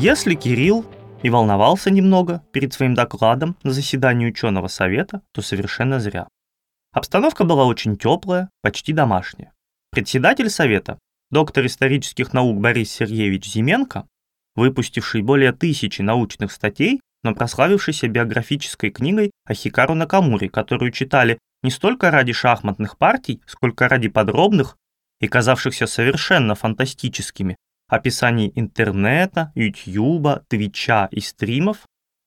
Если Кирилл и волновался немного перед своим докладом на заседании ученого совета, то совершенно зря. Обстановка была очень теплая, почти домашняя. Председатель совета, доктор исторических наук Борис Сергеевич Зименко, выпустивший более тысячи научных статей, но прославившийся биографической книгой о Хикару Накамуре, которую читали не столько ради шахматных партий, сколько ради подробных и казавшихся совершенно фантастическими описаний интернета, ютьюба, твича и стримов,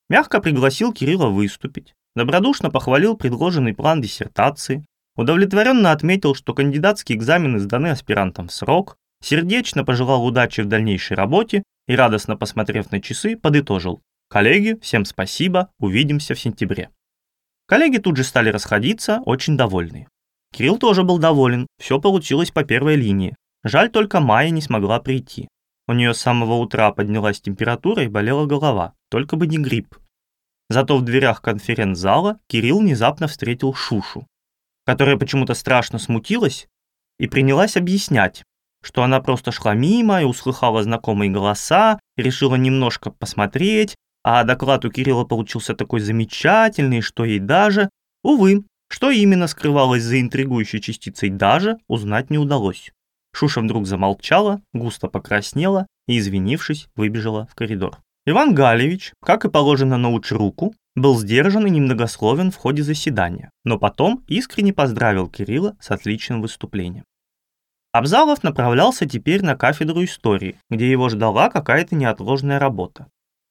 мягко пригласил Кирилла выступить, добродушно похвалил предложенный план диссертации, удовлетворенно отметил, что кандидатские экзамены сданы аспирантам в срок, сердечно пожелал удачи в дальнейшей работе и, радостно посмотрев на часы, подытожил. Коллеги, всем спасибо, увидимся в сентябре. Коллеги тут же стали расходиться, очень довольные. Кирилл тоже был доволен, все получилось по первой линии. Жаль, только Майя не смогла прийти. У нее с самого утра поднялась температура и болела голова, только бы не грипп. Зато в дверях конференц-зала Кирилл внезапно встретил Шушу, которая почему-то страшно смутилась и принялась объяснять, что она просто шла мимо и услыхала знакомые голоса, решила немножко посмотреть, а доклад у Кирилла получился такой замечательный, что ей даже, увы, что именно скрывалось за интригующей частицей «даже», узнать не удалось. Шуша вдруг замолчала, густо покраснела и, извинившись, выбежала в коридор. Иван Галевич, как и положено на руку, был сдержан и немногословен в ходе заседания, но потом искренне поздравил Кирилла с отличным выступлением. Абзалов направлялся теперь на кафедру истории, где его ждала какая-то неотложная работа.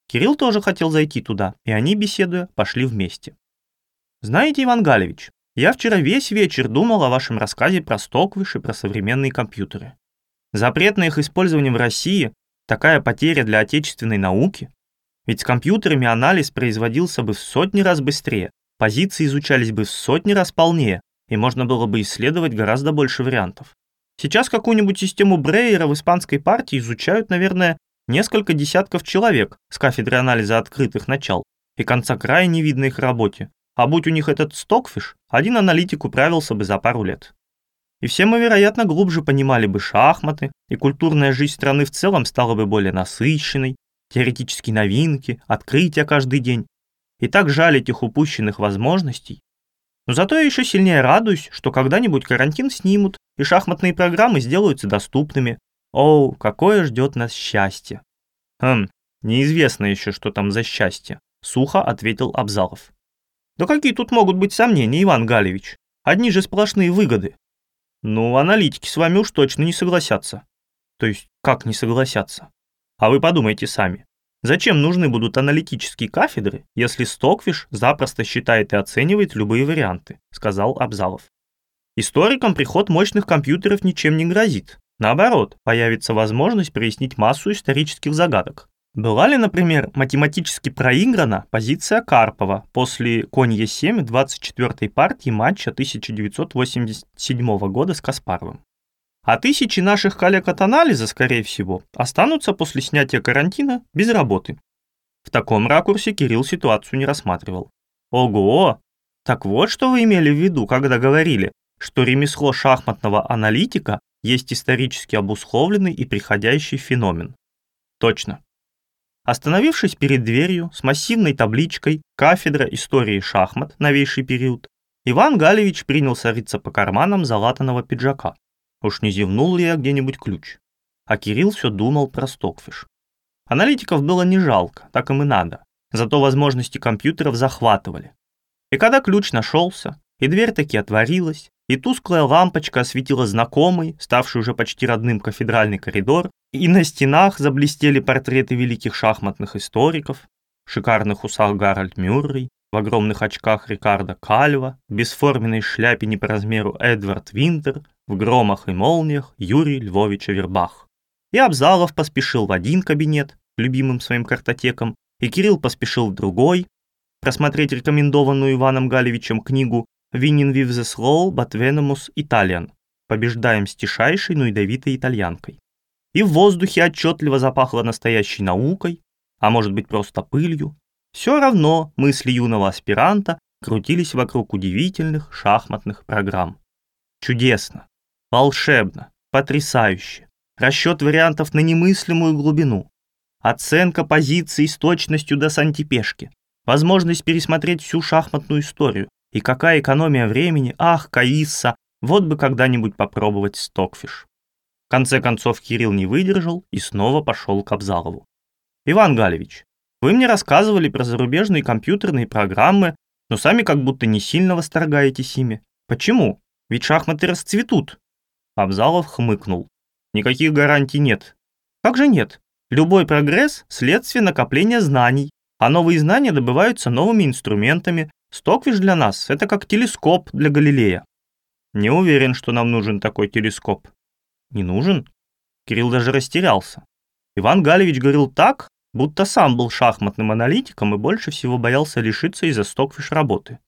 Кирилл тоже хотел зайти туда, и они, беседуя, пошли вместе. «Знаете, Иван Галевич, я вчера весь вечер думал о вашем рассказе про Стоквиш и про современные компьютеры. Запрет на их использование в России – такая потеря для отечественной науки. Ведь с компьютерами анализ производился бы в сотни раз быстрее, позиции изучались бы в сотни раз полнее, и можно было бы исследовать гораздо больше вариантов. Сейчас какую-нибудь систему Брейера в испанской партии изучают, наверное, несколько десятков человек с кафедры анализа открытых начал, и конца края не видно их работе, а будь у них этот стокфиш, один аналитик управился бы за пару лет. И все мы, вероятно, глубже понимали бы шахматы, и культурная жизнь страны в целом стала бы более насыщенной, теоретические новинки, открытия каждый день. И так жаль этих упущенных возможностей. Но зато я еще сильнее радуюсь, что когда-нибудь карантин снимут, и шахматные программы сделаются доступными. Оу, какое ждет нас счастье. Хм, неизвестно еще, что там за счастье, сухо ответил Абзалов. Да какие тут могут быть сомнения, Иван Галевич? Одни же сплошные выгоды. Ну, аналитики с вами уж точно не согласятся. То есть, как не согласятся? А вы подумайте сами. Зачем нужны будут аналитические кафедры, если Стоквиш запросто считает и оценивает любые варианты, сказал Абзалов. Историкам приход мощных компьютеров ничем не грозит. Наоборот, появится возможность прояснить массу исторических загадок. Была ли, например, математически проиграна позиция Карпова после конь Е7 24-й партии матча 1987 года с Каспаровым? А тысячи наших коллег от анализа, скорее всего, останутся после снятия карантина без работы. В таком ракурсе Кирилл ситуацию не рассматривал. Ого! Так вот, что вы имели в виду, когда говорили, что ремесло шахматного аналитика есть исторически обусловленный и приходящий феномен. Точно. Остановившись перед дверью с массивной табличкой «Кафедра истории шахмат. Новейший период», Иван Галевич принялся рыться по карманам залатанного пиджака. Уж не зевнул ли я где-нибудь ключ? А Кирилл все думал про Стокфиш. Аналитиков было не жалко, так им и надо. Зато возможности компьютеров захватывали. И когда ключ нашелся, и дверь таки отворилась, и тусклая лампочка осветила знакомый, ставший уже почти родным кафедральный коридор, и на стенах заблестели портреты великих шахматных историков, шикарных усах Гарольд Мюррей, в огромных очках Рикардо Кальва, в бесформенной шляпе не по размеру Эдвард Винтер, в громах и молниях Юрий Львович Авербах. И Абзалов поспешил в один кабинет, любимым своим картотеком, и Кирилл поспешил в другой, просмотреть рекомендованную Иваном Галевичем книгу Winning with the slow but venomous Italian. Побеждаем с тишайшей, но ядовитой итальянкой. И в воздухе отчетливо запахло настоящей наукой, а может быть просто пылью. Все равно мысли юного аспиранта крутились вокруг удивительных шахматных программ. Чудесно, волшебно, потрясающе. Расчет вариантов на немыслимую глубину. оценка позиций с точностью до сантипешки, возможность пересмотреть всю шахматную историю. И какая экономия времени, ах, Каисса, вот бы когда-нибудь попробовать стокфиш. В конце концов Кирилл не выдержал и снова пошел к Абзалову. «Иван Галевич, вы мне рассказывали про зарубежные компьютерные программы, но сами как будто не сильно восторгаетесь ими. Почему? Ведь шахматы расцветут». Абзалов хмыкнул. «Никаких гарантий нет». «Как же нет? Любой прогресс – следствие накопления знаний, а новые знания добываются новыми инструментами. Стоквиш для нас – это как телескоп для Галилея». «Не уверен, что нам нужен такой телескоп». «Не нужен?» Кирилл даже растерялся. Иван Галевич говорил так, будто сам был шахматным аналитиком и больше всего боялся лишиться из-за стокфиш работы.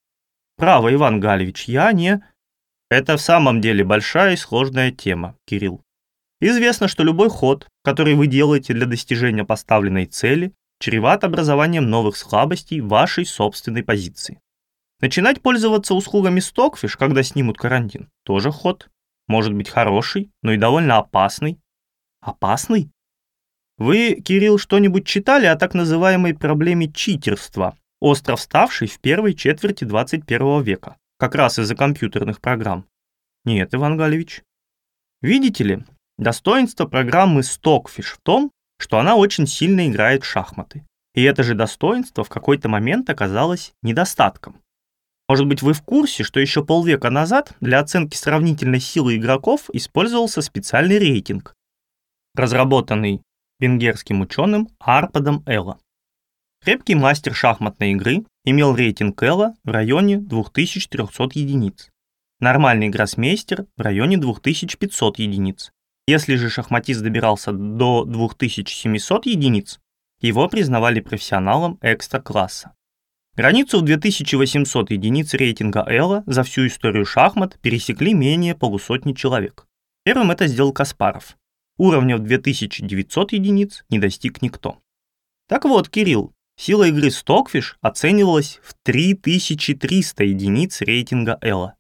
«Право, Иван Галевич, я не...» Это в самом деле большая и сложная тема, Кирилл. Известно, что любой ход, который вы делаете для достижения поставленной цели, чреват образованием новых слабостей вашей собственной позиции. Начинать пользоваться услугами Stockfish, когда снимут карантин, тоже ход. Может быть хороший, но и довольно опасный. Опасный? Вы, Кирилл, что-нибудь читали о так называемой проблеме читерства, остро вставшей в первой четверти 21 века? как раз из-за компьютерных программ. Нет, Иван Галевич. Видите ли, достоинство программы Stockfish в том, что она очень сильно играет в шахматы. И это же достоинство в какой-то момент оказалось недостатком. Может быть, вы в курсе, что еще полвека назад для оценки сравнительной силы игроков использовался специальный рейтинг, разработанный венгерским ученым Арпадом Элла. Крепкий мастер шахматной игры имел рейтинг Элла в районе 2300 единиц. Нормальный гроссмейстер в районе 2500 единиц. Если же шахматист добирался до 2700 единиц, его признавали профессионалом экстра-класса. Границу в 2800 единиц рейтинга Элла за всю историю шахмат пересекли менее полусотни человек. Первым это сделал Каспаров. Уровня в 2900 единиц не достиг никто. Так вот, Кирилл, Сила игры Stockfish оценивалась в 3300 единиц рейтинга Элла.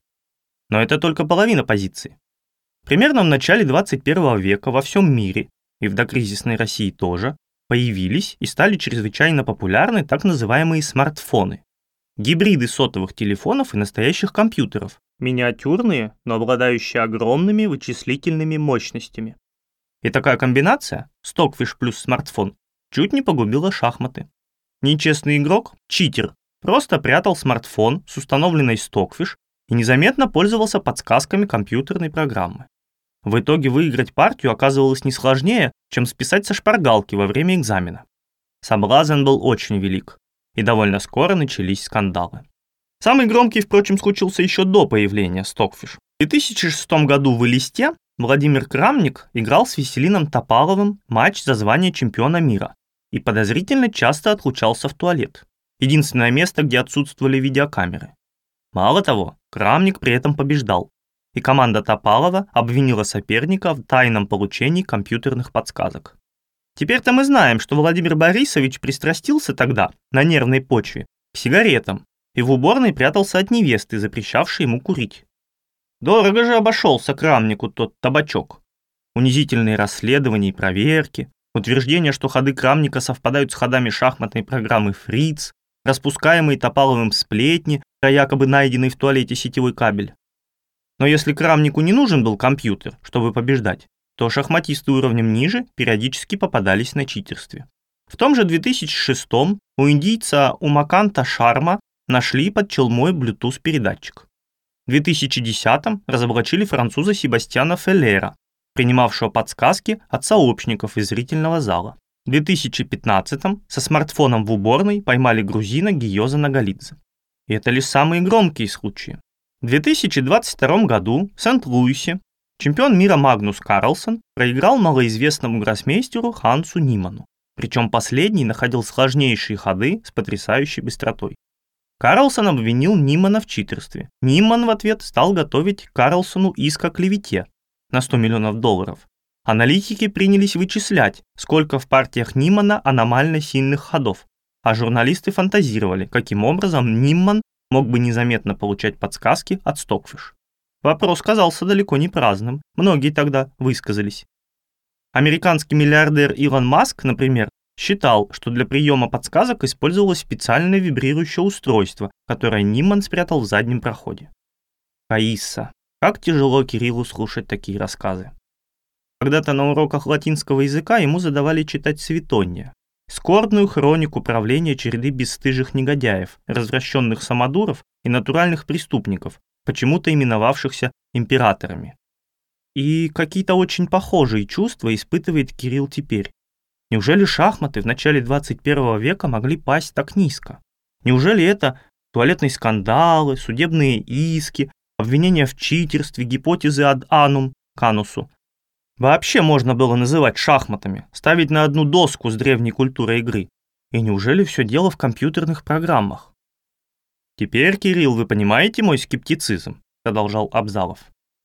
Но это только половина позиции. Примерно в начале 21 века во всем мире, и в докризисной России тоже, появились и стали чрезвычайно популярны так называемые смартфоны. Гибриды сотовых телефонов и настоящих компьютеров. Миниатюрные, но обладающие огромными вычислительными мощностями. И такая комбинация, Stockfish плюс смартфон, чуть не погубила шахматы. Нечестный игрок, читер, просто прятал смартфон с установленной Stockfish и незаметно пользовался подсказками компьютерной программы. В итоге выиграть партию оказывалось не сложнее, чем списать со шпаргалки во время экзамена. Соблазн был очень велик, и довольно скоро начались скандалы. Самый громкий, впрочем, случился еще до появления Stockfish. В 2006 году в Элисте Владимир Крамник играл с Веселином Топаловым матч за звание чемпиона мира, и подозрительно часто отлучался в туалет. Единственное место, где отсутствовали видеокамеры. Мало того, Крамник при этом побеждал, и команда Топалова обвинила соперника в тайном получении компьютерных подсказок. Теперь-то мы знаем, что Владимир Борисович пристрастился тогда, на нервной почве, к сигаретам, и в уборной прятался от невесты, запрещавшей ему курить. Дорого же обошелся Крамнику тот табачок. Унизительные расследования и проверки, утверждение, что ходы Крамника совпадают с ходами шахматной программы «Фриц», распускаемые Топаловым сплетни про якобы найденный в туалете сетевой кабель. Но если Крамнику не нужен был компьютер, чтобы побеждать, то шахматисты уровнем ниже периодически попадались на читерстве. В том же 2006 у индийца Умаканта Шарма нашли под челмой Bluetooth передатчик. В 2010 разоблачили француза Себастьяна Феллера, принимавшего подсказки от сообщников из зрительного зала. В 2015-м со смартфоном в уборной поймали грузина Гиоза Нагалидзе. И это лишь самые громкие случаи. В 2022 году в Сент-Луисе чемпион мира Магнус Карлсон проиграл малоизвестному гроссмейстеру Хансу Ниману. Причем последний находил сложнейшие ходы с потрясающей быстротой. Карлсон обвинил Нимана в читерстве. Ниман в ответ стал готовить Карлсону иск о клевете, на 100 миллионов долларов, аналитики принялись вычислять, сколько в партиях Нимана аномально сильных ходов, а журналисты фантазировали, каким образом Нимман мог бы незаметно получать подсказки от Стокфиш. Вопрос казался далеко не праздным, многие тогда высказались. Американский миллиардер Илон Маск, например, считал, что для приема подсказок использовалось специальное вибрирующее устройство, которое Ниман спрятал в заднем проходе. Каисса. Как тяжело Кириллу слушать такие рассказы. Когда-то на уроках латинского языка ему задавали читать Светония, скорбную хронику правления череды бесстыжих негодяев, развращенных самодуров и натуральных преступников, почему-то именовавшихся императорами. И какие-то очень похожие чувства испытывает Кирилл теперь. Неужели шахматы в начале 21 века могли пасть так низко? Неужели это туалетные скандалы, судебные иски, обвинения в читерстве, гипотезы ад анум, канусу, вообще можно было называть шахматами, ставить на одну доску с древней культурой игры? И неужели все дело в компьютерных программах? Теперь, Кирилл, вы понимаете мой скептицизм, продолжал Абзалов.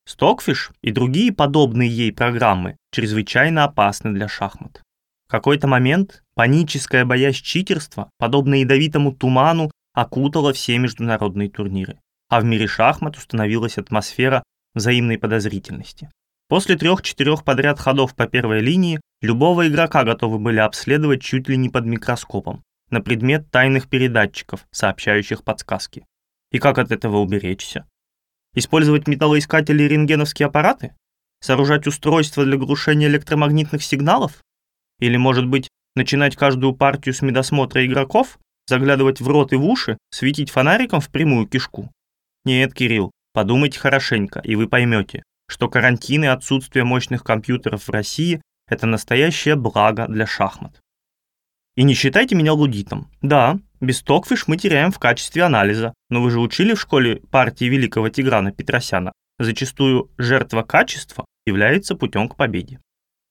Стокфиш и другие подобные ей программы чрезвычайно опасны для шахмат. В какой-то момент паническая боязнь читерства, подобно ядовитому туману, окутала все международные турниры, а в мире шахмат установилась атмосфера взаимной подозрительности. После трех-четырех подряд ходов по первой линии любого игрока готовы были обследовать чуть ли не под микроскопом на предмет тайных передатчиков, сообщающих подсказки. И как от этого уберечься? Использовать металлоискатели и рентгеновские аппараты? Сооружать устройства для глушения электромагнитных сигналов? Или, может быть, начинать каждую партию с медосмотра игроков, заглядывать в рот и в уши, светить фонариком в прямую кишку? Нет, Кирилл, подумайте хорошенько, и вы поймете, что карантин и отсутствие мощных компьютеров в России – это настоящее благо для шахмат. И не считайте меня лудитом. Да, без Токфиш мы теряем в качестве анализа, но вы же учили в школе партии великого Тиграна Петросяна. Зачастую жертва качества является путем к победе.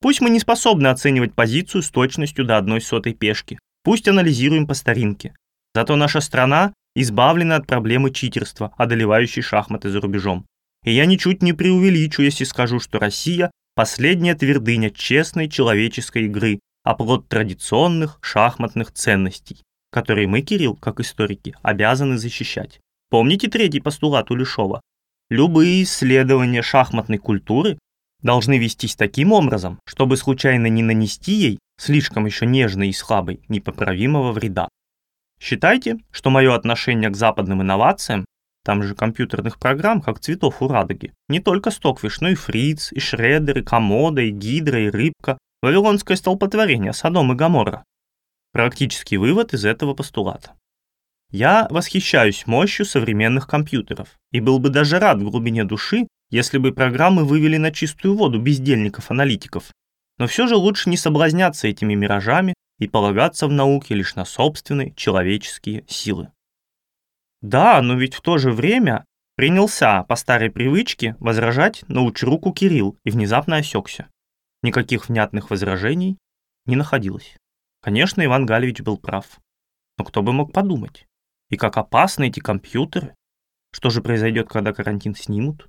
Пусть мы не способны оценивать позицию с точностью до одной сотой пешки, пусть анализируем по старинке. Зато наша страна избавлена от проблемы читерства, одолевающей шахматы за рубежом. И я ничуть не преувеличу, если скажу, что Россия – последняя твердыня честной человеческой игры, оплот традиционных шахматных ценностей, которые мы, Кирилл, как историки, обязаны защищать. Помните третий постулат Улешова? Любые исследования шахматной культуры должны вестись таким образом, чтобы случайно не нанести ей, слишком еще нежной и слабой, непоправимого вреда. Считайте, что мое отношение к западным инновациям там же компьютерных программ, как цветов у радуги. Не только Стоквиш, но и Фриц, и Шредер, и Комода, и Гидра, и Рыбка. Вавилонское столпотворение, Содом и Гоморра. Практический вывод из этого постулата. Я восхищаюсь мощью современных компьютеров и был бы даже рад в глубине души, если бы программы вывели на чистую воду бездельников-аналитиков. Но все же лучше не соблазняться этими миражами и полагаться в науке лишь на собственные человеческие силы. Да, но ведь в то же время принялся по старой привычке возражать научруку Кирилл и внезапно осекся. Никаких внятных возражений не находилось. Конечно, Иван Галевич был прав. Но кто бы мог подумать? И как опасны эти компьютеры? Что же произойдет, когда карантин снимут?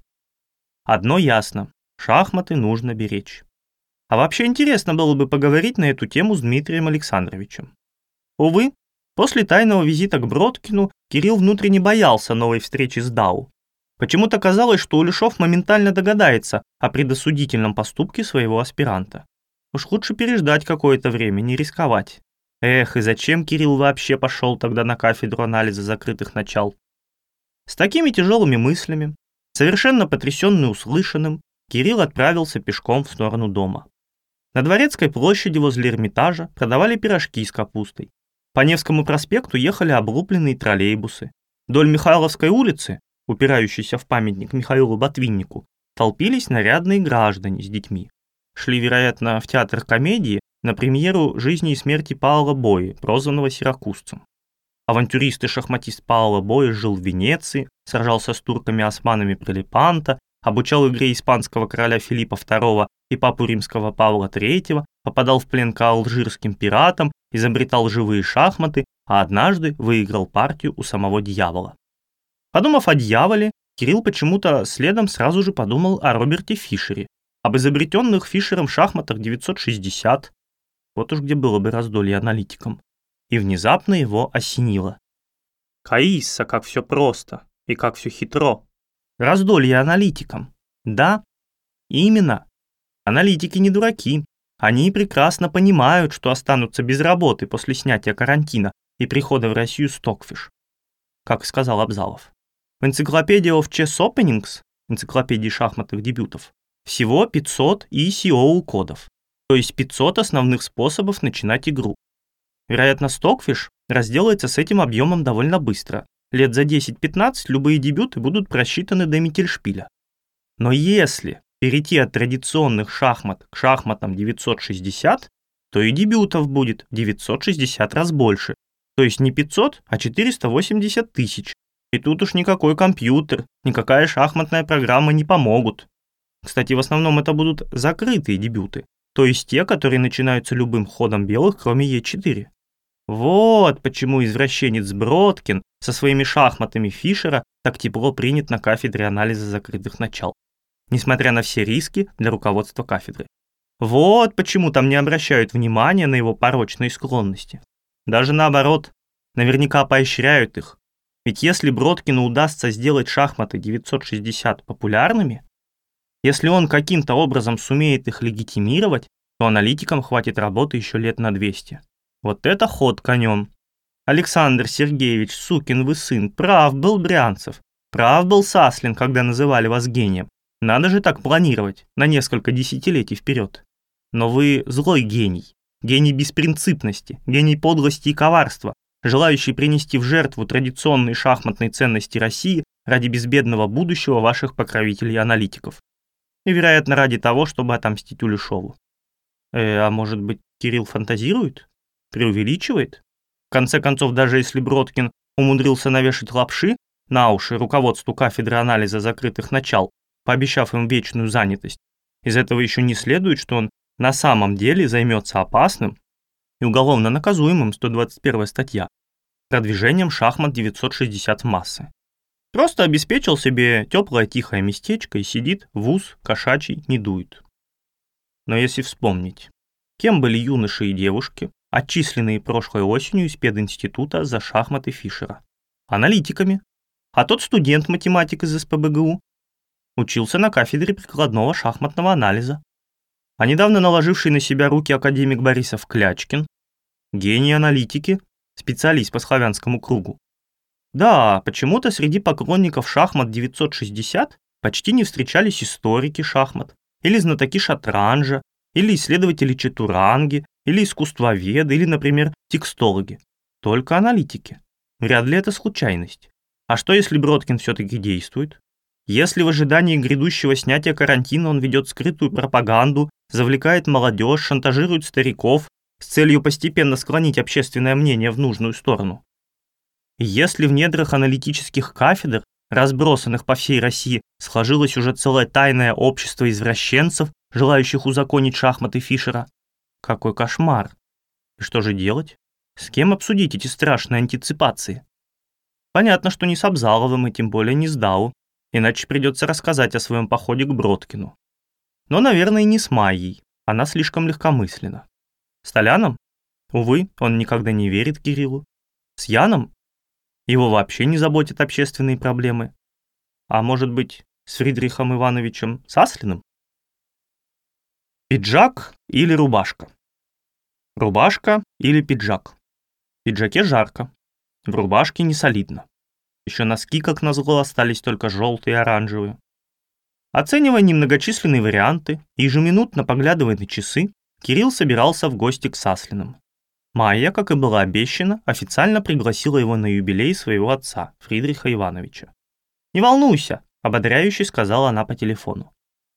Одно ясно. Шахматы нужно беречь. А вообще интересно было бы поговорить на эту тему с Дмитрием Александровичем. Увы, После тайного визита к Бродкину Кирилл внутренне боялся новой встречи с Дау. Почему-то казалось, что Улешов моментально догадается о предосудительном поступке своего аспиранта. Уж лучше переждать какое-то время, не рисковать. Эх, и зачем Кирилл вообще пошел тогда на кафедру анализа закрытых начал? С такими тяжелыми мыслями, совершенно потрясенный услышанным, Кирилл отправился пешком в сторону дома. На Дворецкой площади возле Эрмитажа продавали пирожки с капустой. По Невскому проспекту ехали облупленные троллейбусы. Вдоль Михайловской улицы, упирающейся в памятник Михаилу Ботвиннику, толпились нарядные граждане с детьми. Шли, вероятно, в театр комедии на премьеру «Жизни и смерти Паула Бои», прозванного сиракузцем. Авантюрист и шахматист Паула Бои жил в Венеции, сражался с турками-османами Прилипанта, обучал игре испанского короля Филиппа II и папу римского Павла III, попадал в плен к алжирским пиратам изобретал живые шахматы, а однажды выиграл партию у самого дьявола. Подумав о дьяволе, Кирилл почему-то следом сразу же подумал о Роберте Фишере, об изобретенных Фишером шахматах 960, вот уж где было бы раздолье аналитикам, и внезапно его осенило. Каисса, как все просто и как все хитро. Раздолье аналитикам. Да, именно. Аналитики не дураки, Они прекрасно понимают, что останутся без работы после снятия карантина и прихода в Россию Стокфиш, как сказал Абзалов. В энциклопедии of Chess Openings, энциклопедии шахматных дебютов, всего 500 ECO кодов, то есть 500 основных способов начинать игру. Вероятно, Stockfish разделается с этим объемом довольно быстро. Лет за 10-15 любые дебюты будут просчитаны до Миттельшпиля. Но если перейти от традиционных шахмат к шахматам 960, то и дебютов будет 960 раз больше. То есть не 500, а 480 тысяч. И тут уж никакой компьютер, никакая шахматная программа не помогут. Кстати, в основном это будут закрытые дебюты, то есть те, которые начинаются любым ходом белых, кроме Е4. Вот почему извращенец Бродкин со своими шахматами Фишера так тепло принят на кафедре анализа закрытых начал, несмотря на все риски для руководства кафедры. Вот почему там не обращают внимания на его порочные склонности. Даже наоборот, наверняка поощряют их. Ведь если Бродкину удастся сделать шахматы 960 популярными, если он каким-то образом сумеет их легитимировать, то аналитикам хватит работы еще лет на 200. Вот это ход конем. Александр Сергеевич, сукин вы сын, прав был Брянцев. Прав был Саслин, когда называли вас гением. Надо же так планировать, на несколько десятилетий вперед. Но вы злой гений. Гений беспринципности, гений подлости и коварства, желающий принести в жертву традиционные шахматные ценности России ради безбедного будущего ваших покровителей-аналитиков. И, вероятно, ради того, чтобы отомстить Улешову. Э, а может быть, Кирилл фантазирует? Преувеличивает? В конце концов, даже если Бродкин умудрился навешать лапши на уши руководству кафедры анализа закрытых начал, пообещав им вечную занятость, из этого еще не следует, что он на самом деле займется опасным и уголовно наказуемым 121 статья продвижением шахмат 960 в массы. Просто обеспечил себе теплое тихое местечко и сидит, вуз кошачий не дует. Но если вспомнить, кем были юноши и девушки, отчисленные прошлой осенью из пединститута за шахматы Фишера? Аналитиками. А тот студент-математик из СПБГУ учился на кафедре прикладного шахматного анализа. А недавно наложивший на себя руки академик Борисов Клячкин, гений аналитики, специалист по славянскому кругу. Да, почему-то среди поклонников шахмат 960 почти не встречались историки шахмат, или знатоки шатранжа, или исследователи четуранги, или искусствоведы, или, например, текстологи. Только аналитики. Вряд ли это случайность. А что, если Бродкин все-таки действует? Если в ожидании грядущего снятия карантина он ведет скрытую пропаганду, завлекает молодежь, шантажирует стариков с целью постепенно склонить общественное мнение в нужную сторону. Если в недрах аналитических кафедр, разбросанных по всей России, сложилось уже целое тайное общество извращенцев, желающих узаконить шахматы Фишера, какой кошмар! И что же делать? С кем обсудить эти страшные антиципации? Понятно, что не с Абзаловым и тем более не с Дау, иначе придется рассказать о своем походе к Бродкину. Но, наверное, не с Майей, она слишком легкомысленна. С Толяном? Увы, он никогда не верит Кириллу. С Яном? Его вообще не заботят общественные проблемы. А может быть, с Фридрихом Ивановичем Саслиным? Пиджак или рубашка? Рубашка или пиджак? В пиджаке жарко, в рубашке не солидно. Еще носки, как назло, остались только желтые и оранжевые. Оценивая немногочисленные варианты и ежеминутно поглядывая на часы, Кирилл собирался в гости к Саслиным. Майя, как и было обещано, официально пригласила его на юбилей своего отца, Фридриха Ивановича. «Не волнуйся», — ободряюще сказала она по телефону.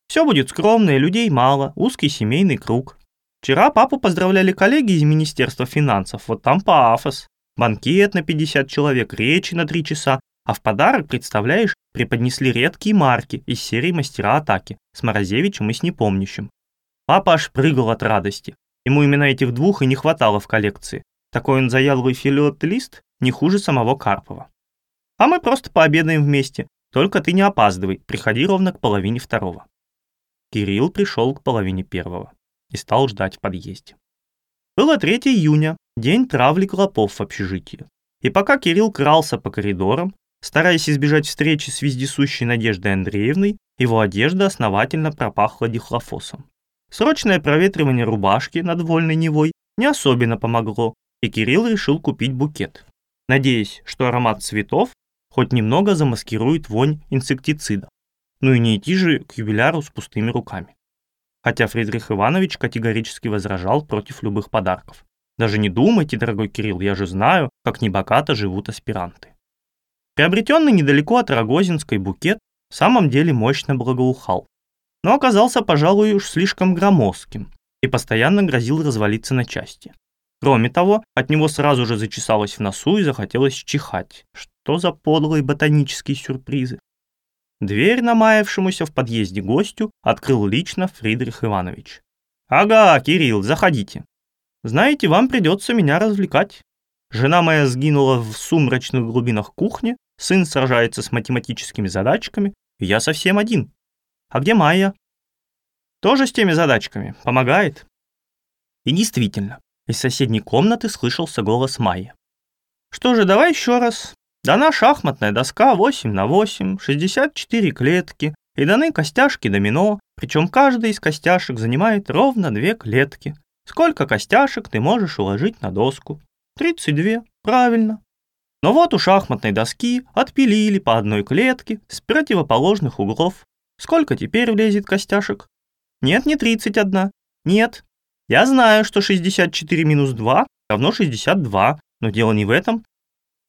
«Все будет скромно, людей мало, узкий семейный круг. Вчера папу поздравляли коллеги из Министерства финансов, вот там пафос. Банкет на 50 человек, речи на 3 часа, а в подарок, представляешь, преподнесли редкие марки из серии «Мастера атаки» с Морозевичем и с Непомнящим. Папа аж прыгал от радости. Ему именно этих двух и не хватало в коллекции. Такой он заядлый филиотелист не хуже самого Карпова. А мы просто пообедаем вместе. Только ты не опаздывай, приходи ровно к половине второго. Кирилл пришел к половине первого и стал ждать в подъезде. Было 3 июня, день травли клопов в общежитии. И пока Кирилл крался по коридорам, стараясь избежать встречи с вездесущей Надеждой Андреевной, его одежда основательно пропахла дихлофосом. Срочное проветривание рубашки над вольной Невой не особенно помогло, и Кирилл решил купить букет, надеясь, что аромат цветов хоть немного замаскирует вонь инсектицида. Ну и не идти же к юбиляру с пустыми руками. Хотя Фридрих Иванович категорически возражал против любых подарков. Даже не думайте, дорогой Кирилл, я же знаю, как небогато живут аспиранты. Приобретенный недалеко от Рогозинской букет в самом деле мощно благоухал, но оказался, пожалуй, уж слишком громоздким и постоянно грозил развалиться на части. Кроме того, от него сразу же зачесалось в носу и захотелось чихать. Что за подлые ботанические сюрпризы? Дверь намаявшемуся в подъезде гостю открыл лично Фридрих Иванович. «Ага, Кирилл, заходите. Знаете, вам придется меня развлекать. Жена моя сгинула в сумрачных глубинах кухни, сын сражается с математическими задачками, и я совсем один. А где Майя? Тоже с теми задачками, помогает. И действительно, из соседней комнаты слышался голос Майи. Что же, давай еще раз. Дана шахматная доска 8 на 8, 64 клетки, и даны костяшки домино, причем каждая из костяшек занимает ровно две клетки. Сколько костяшек ты можешь уложить на доску? 32, правильно. Но вот у шахматной доски отпилили по одной клетке с противоположных углов. Сколько теперь влезет костяшек? Нет, не 31. Нет. Я знаю, что 64 минус 2 равно 62, но дело не в этом.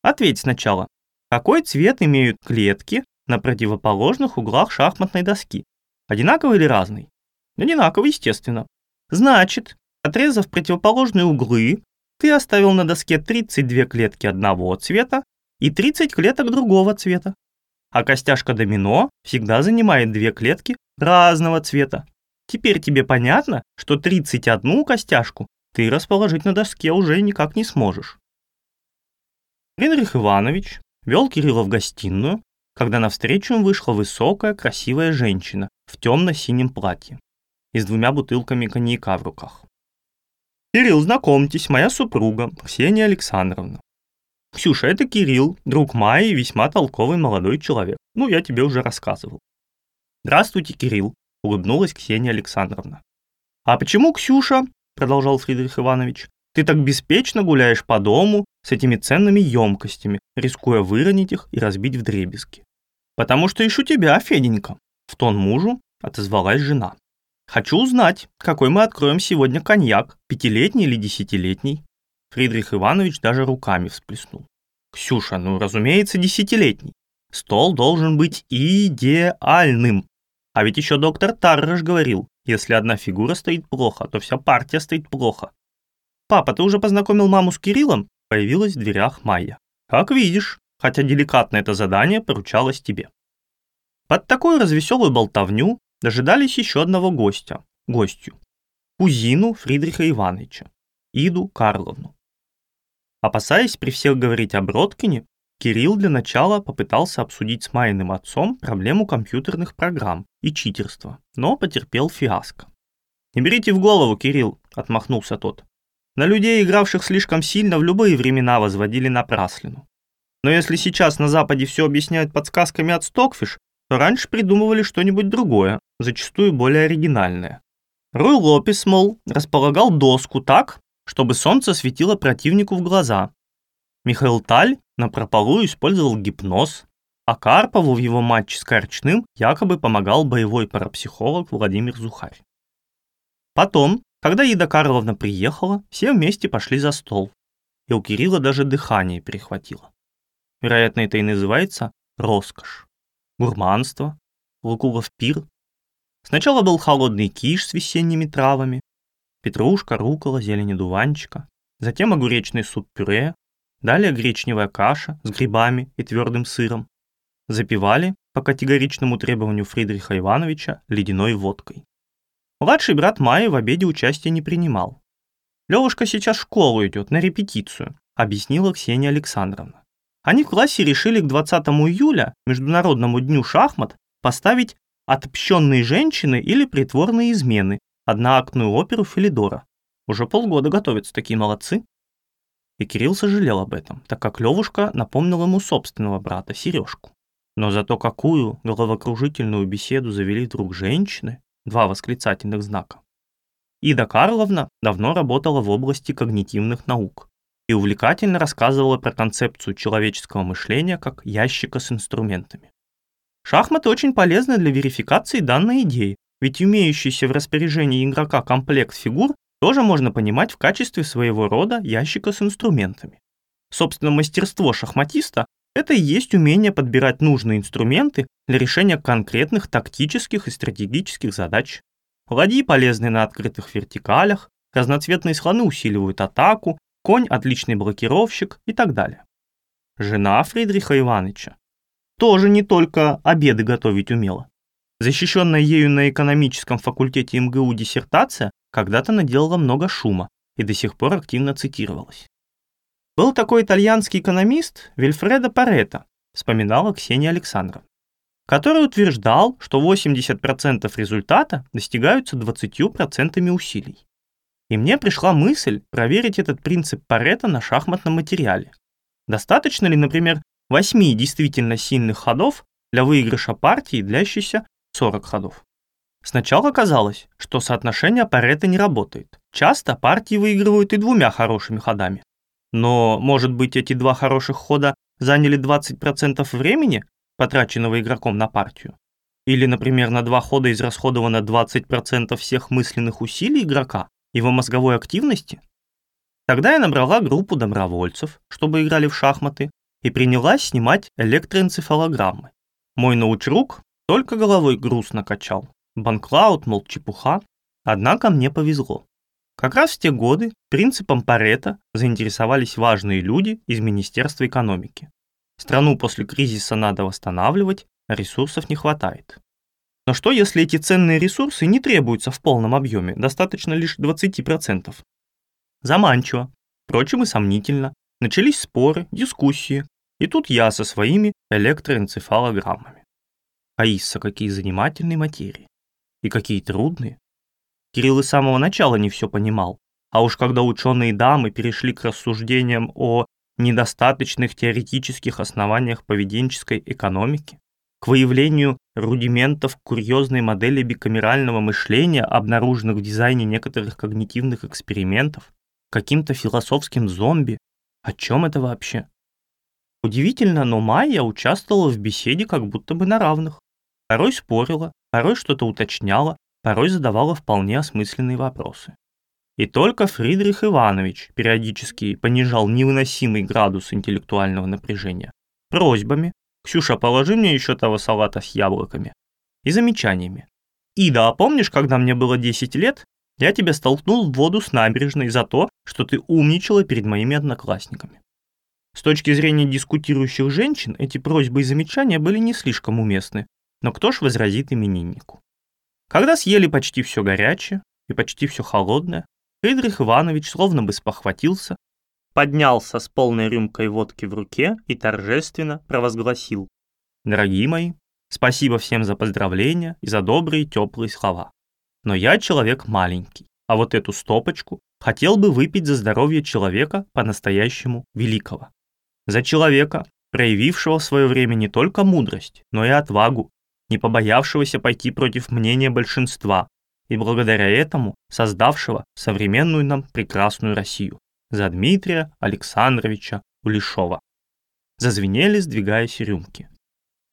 Ответь сначала. Какой цвет имеют клетки на противоположных углах шахматной доски? Одинаковый или разный? Одинаковый, естественно. Значит, отрезав противоположные углы, ты оставил на доске 32 клетки одного цвета и 30 клеток другого цвета. А костяшка домино всегда занимает две клетки разного цвета. Теперь тебе понятно, что 31 костяшку ты расположить на доске уже никак не сможешь. Генрих Иванович вел Кирилла в гостиную, когда навстречу им вышла высокая, красивая женщина в темно-синем платье и с двумя бутылками коньяка в руках. «Кирилл, знакомьтесь, моя супруга, Ксения Александровна. Ксюша, это Кирилл, друг Майи, весьма толковый молодой человек. Ну, я тебе уже рассказывал». «Здравствуйте, Кирилл», — улыбнулась Ксения Александровна. «А почему Ксюша?» — продолжал Фридрих Иванович. Ты так беспечно гуляешь по дому с этими ценными емкостями, рискуя выронить их и разбить в дребезги. Потому что ищу тебя, Феденька, в тон мужу отозвалась жена. Хочу узнать, какой мы откроем сегодня коньяк, пятилетний или десятилетний. Фридрих Иванович даже руками всплеснул. Ксюша, ну разумеется, десятилетний. Стол должен быть идеальным. А ведь еще доктор Тарраш говорил, если одна фигура стоит плохо, то вся партия стоит плохо. «Папа, ты уже познакомил маму с Кириллом?» Появилась в дверях Майя. «Как видишь, хотя деликатно это задание поручалось тебе». Под такую развеселую болтовню дожидались еще одного гостя, гостью, кузину Фридриха Ивановича, Иду Карловну. Опасаясь при всех говорить о Броткине, Кирилл для начала попытался обсудить с Майиным отцом проблему компьютерных программ и читерства, но потерпел фиаско. «Не берите в голову, Кирилл», — отмахнулся тот. На людей, игравших слишком сильно, в любые времена возводили напраслину. Но если сейчас на Западе все объясняют подсказками от Stockfish, то раньше придумывали что-нибудь другое, зачастую более оригинальное. Руй Лопес, мол, располагал доску так, чтобы солнце светило противнику в глаза. Михаил Таль на прополу использовал гипноз, а Карпову в его матче с Корчным якобы помогал боевой парапсихолог Владимир Зухарь. Потом когда Ида Карловна приехала, все вместе пошли за стол. И у Кирилла даже дыхание перехватило. Вероятно, это и называется роскошь. Гурманство, лукулов пир. Сначала был холодный киш с весенними травами, петрушка, рукола, зелень дуванчика, затем огуречный суп-пюре, далее гречневая каша с грибами и твердым сыром. Запивали, по категоричному требованию Фридриха Ивановича, ледяной водкой. Младший брат Майи в обеде участия не принимал. «Левушка сейчас в школу идет, на репетицию», — объяснила Ксения Александровна. Они в классе решили к 20 июля, Международному дню шахмат, поставить «Отпщенные женщины» или «Притворные измены», одноактную оперу Филидора. Уже полгода готовятся такие молодцы. И Кирилл сожалел об этом, так как Левушка напомнил ему собственного брата, Сережку. Но зато какую головокружительную беседу завели вдруг женщины, два восклицательных знака. Ида Карловна давно работала в области когнитивных наук и увлекательно рассказывала про концепцию человеческого мышления как ящика с инструментами. Шахматы очень полезны для верификации данной идеи, ведь имеющийся в распоряжении игрока комплект фигур тоже можно понимать в качестве своего рода ящика с инструментами. Собственно, мастерство шахматиста – это и есть умение подбирать нужные инструменты для решения конкретных тактических и стратегических задач. Ладьи полезны на открытых вертикалях, разноцветные слоны усиливают атаку, конь – отличный блокировщик и так далее. Жена Фридриха Ивановича тоже не только обеды готовить умела. Защищенная ею на экономическом факультете МГУ диссертация когда-то наделала много шума и до сих пор активно цитировалась. Был такой итальянский экономист Вильфредо Паретто, вспоминала Ксения Александровна, который утверждал, что 80% результата достигаются 20% усилий. И мне пришла мысль проверить этот принцип Паретто на шахматном материале. Достаточно ли, например, 8 действительно сильных ходов для выигрыша партии, длящейся 40 ходов? Сначала казалось, что соотношение Паретто не работает. Часто партии выигрывают и двумя хорошими ходами. Но, может быть, эти два хороших хода заняли 20% времени, потраченного игроком на партию? Или, например, на два хода израсходовано 20% всех мысленных усилий игрока, его мозговой активности? Тогда я набрала группу добровольцев, чтобы играли в шахматы, и принялась снимать электроэнцефалограммы. Мой научрук только головой грустно качал. Банклаут, мол, чепуха. Однако мне повезло. Как раз в те годы принципом Паретта заинтересовались важные люди из Министерства экономики. Страну после кризиса надо восстанавливать, а ресурсов не хватает. Но что, если эти ценные ресурсы не требуются в полном объеме, достаточно лишь 20%? Заманчиво, впрочем и сомнительно. Начались споры, дискуссии, и тут я со своими электроэнцефалограммами. Аисса, какие занимательные материи. И какие трудные. Кирилл и с самого начала не все понимал. А уж когда ученые дамы перешли к рассуждениям о недостаточных теоретических основаниях поведенческой экономики, к выявлению рудиментов курьезной модели бикамерального мышления, обнаруженных в дизайне некоторых когнитивных экспериментов, каким-то философским зомби. О чем это вообще? Удивительно, но Майя участвовала в беседе как будто бы на равных. Порой спорила, порой что-то уточняла, порой задавала вполне осмысленные вопросы. И только Фридрих Иванович периодически понижал невыносимый градус интеллектуального напряжения просьбами «Ксюша, положи мне еще того салата с яблоками» и замечаниями. «Ида, а помнишь, когда мне было 10 лет, я тебя столкнул в воду с набережной за то, что ты умничала перед моими одноклассниками?» С точки зрения дискутирующих женщин, эти просьбы и замечания были не слишком уместны, но кто ж возразит имениннику? Когда съели почти все горячее и почти все холодное, Фридрих Иванович словно бы спохватился, поднялся с полной рюмкой водки в руке и торжественно провозгласил. «Дорогие мои, спасибо всем за поздравления и за добрые теплые слова. Но я человек маленький, а вот эту стопочку хотел бы выпить за здоровье человека по-настоящему великого. За человека, проявившего в свое время не только мудрость, но и отвагу не побоявшегося пойти против мнения большинства и благодаря этому создавшего современную нам прекрасную Россию, за Дмитрия Александровича Улешова. Зазвенели, сдвигаясь рюмки.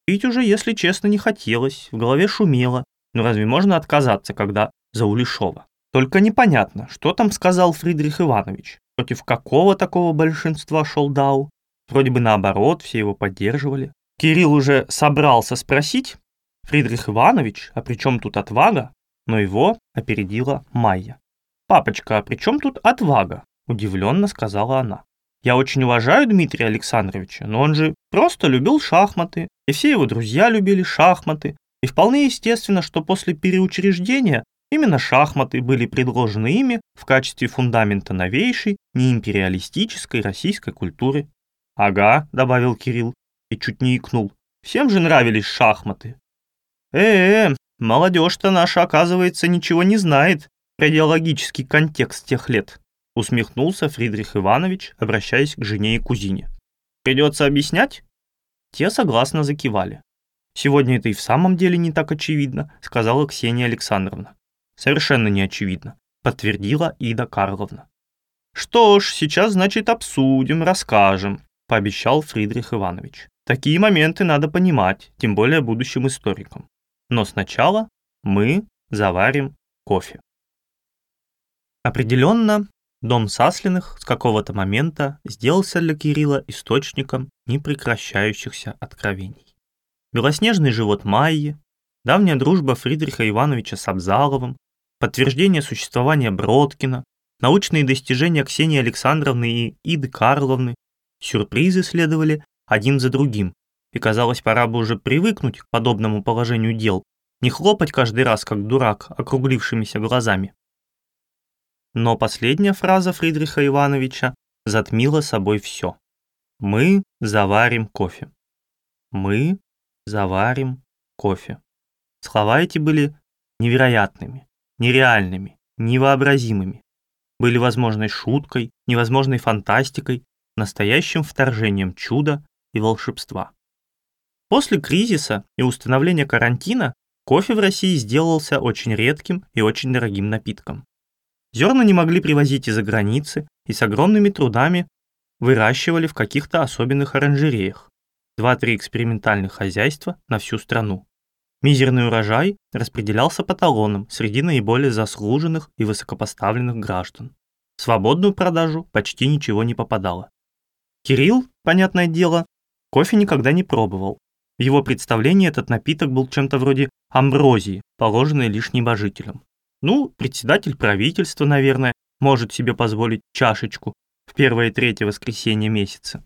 Пить уже, если честно, не хотелось, в голове шумело, но разве можно отказаться, когда за Улешова? Только непонятно, что там сказал Фридрих Иванович, против какого такого большинства шел Дау. Вроде бы наоборот, все его поддерживали. Кирилл уже собрался спросить, Фридрих Иванович, а при чем тут отвага? Но его опередила Майя. «Папочка, а при чем тут отвага?» – удивленно сказала она. «Я очень уважаю Дмитрия Александровича, но он же просто любил шахматы, и все его друзья любили шахматы, и вполне естественно, что после переучреждения именно шахматы были предложены ими в качестве фундамента новейшей, неимпериалистической российской культуры. «Ага», — добавил Кирилл и чуть не икнул. «Всем же нравились шахматы. Э-э, молодежь-то наша, оказывается, ничего не знает про идеологический контекст тех лет, усмехнулся Фридрих Иванович, обращаясь к жене и кузине. Придется объяснять? Те согласно закивали. Сегодня это и в самом деле не так очевидно, сказала Ксения Александровна. Совершенно не очевидно. подтвердила Ида Карловна. Что ж, сейчас, значит, обсудим, расскажем, пообещал Фридрих Иванович. Такие моменты надо понимать, тем более будущим историкам. Но сначала мы заварим кофе. Определенно, дом Саслиных с какого-то момента сделался для Кирилла источником непрекращающихся откровений. Белоснежный живот Майи, давняя дружба Фридриха Ивановича с Абзаловым, подтверждение существования Бродкина, научные достижения Ксении Александровны и Иды Карловны, сюрпризы следовали один за другим, и казалось, пора бы уже привыкнуть к подобному положению дел, не хлопать каждый раз, как дурак, округлившимися глазами. Но последняя фраза Фридриха Ивановича затмила собой все. «Мы заварим кофе». «Мы заварим кофе». Слова эти были невероятными, нереальными, невообразимыми. Были возможной шуткой, невозможной фантастикой, настоящим вторжением чуда и волшебства. После кризиса и установления карантина кофе в России сделался очень редким и очень дорогим напитком. Зерна не могли привозить из-за границы и с огромными трудами выращивали в каких-то особенных оранжереях. Два-три экспериментальных хозяйства на всю страну. Мизерный урожай распределялся по талонам среди наиболее заслуженных и высокопоставленных граждан. В свободную продажу почти ничего не попадало. Кирилл, понятное дело, кофе никогда не пробовал, в его представлении этот напиток был чем-то вроде амброзии, положенной лишь небожителям. Ну, председатель правительства, наверное, может себе позволить чашечку в первое и третье воскресенье месяца.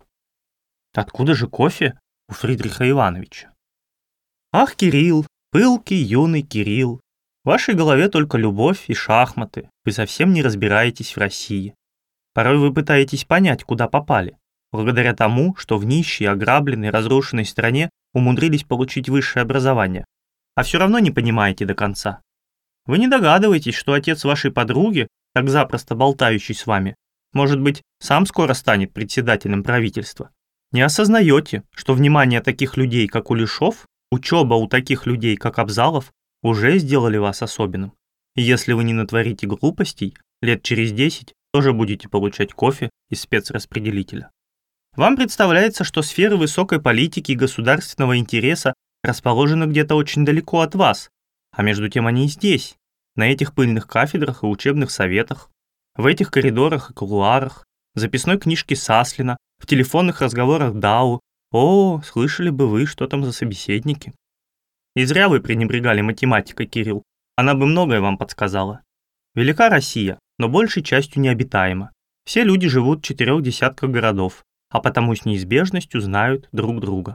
Откуда же кофе у Фридриха Ивановича? Ах, Кирилл, пылкий юный Кирилл, в вашей голове только любовь и шахматы, вы совсем не разбираетесь в России. Порой вы пытаетесь понять, куда попали, благодаря тому, что в нищей, ограбленной, разрушенной стране умудрились получить высшее образование, а все равно не понимаете до конца. Вы не догадываетесь, что отец вашей подруги, так запросто болтающий с вами, может быть, сам скоро станет председателем правительства. Не осознаете, что внимание таких людей, как Улешов, учеба у таких людей, как Абзалов, уже сделали вас особенным. И если вы не натворите глупостей, лет через 10 тоже будете получать кофе из спецраспределителя. Вам представляется, что сферы высокой политики и государственного интереса расположены где-то очень далеко от вас, а между тем они и здесь, на этих пыльных кафедрах и учебных советах, в этих коридорах и кулуарах, записной книжке Саслина, в телефонных разговорах Дау. О, слышали бы вы, что там за собеседники. И зря вы пренебрегали математикой, Кирилл. Она бы многое вам подсказала. Велика Россия, но большей частью необитаема. Все люди живут в четырех десятках городов, а потому с неизбежностью знают друг друга.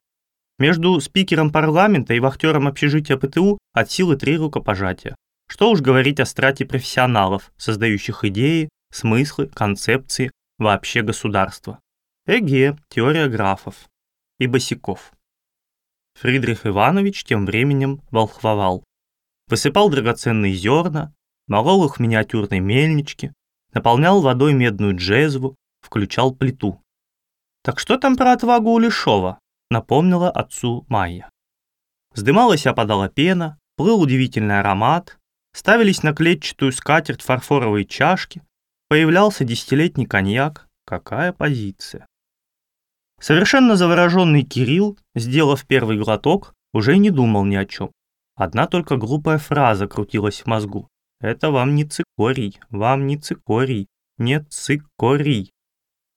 Между спикером парламента и вахтером общежития ПТУ от силы три рукопожатия. Что уж говорить о страте профессионалов, создающих идеи, смыслы, концепции, вообще государства. Эге, теория графов и босиков. Фридрих Иванович тем временем волхвовал. Высыпал драгоценные зерна, молол их в миниатюрной мельничке, наполнял водой медную джезву, включал плиту. «Так что там про отвагу Улешова?» — напомнила отцу Майя. Вздымалась опадала пена, плыл удивительный аромат, ставились на клетчатую скатерть фарфоровые чашки, появлялся десятилетний коньяк. Какая позиция! Совершенно завороженный Кирилл, сделав первый глоток, уже не думал ни о чем. Одна только глупая фраза крутилась в мозгу. «Это вам не цикорий, вам не цикорий, не цикорий».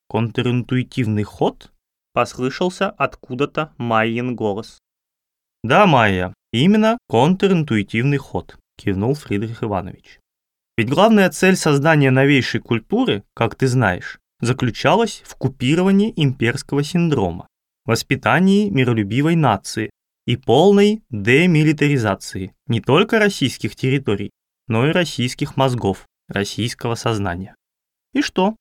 Контринтуитивный ход? Послышался откуда-то Майин голос. Да, Майя, именно контринтуитивный ход, кивнул Фридрих Иванович. Ведь главная цель создания новейшей культуры, как ты знаешь, заключалась в купировании имперского синдрома, воспитании миролюбивой нации и полной демилитаризации не только российских территорий, но и российских мозгов, российского сознания. И что?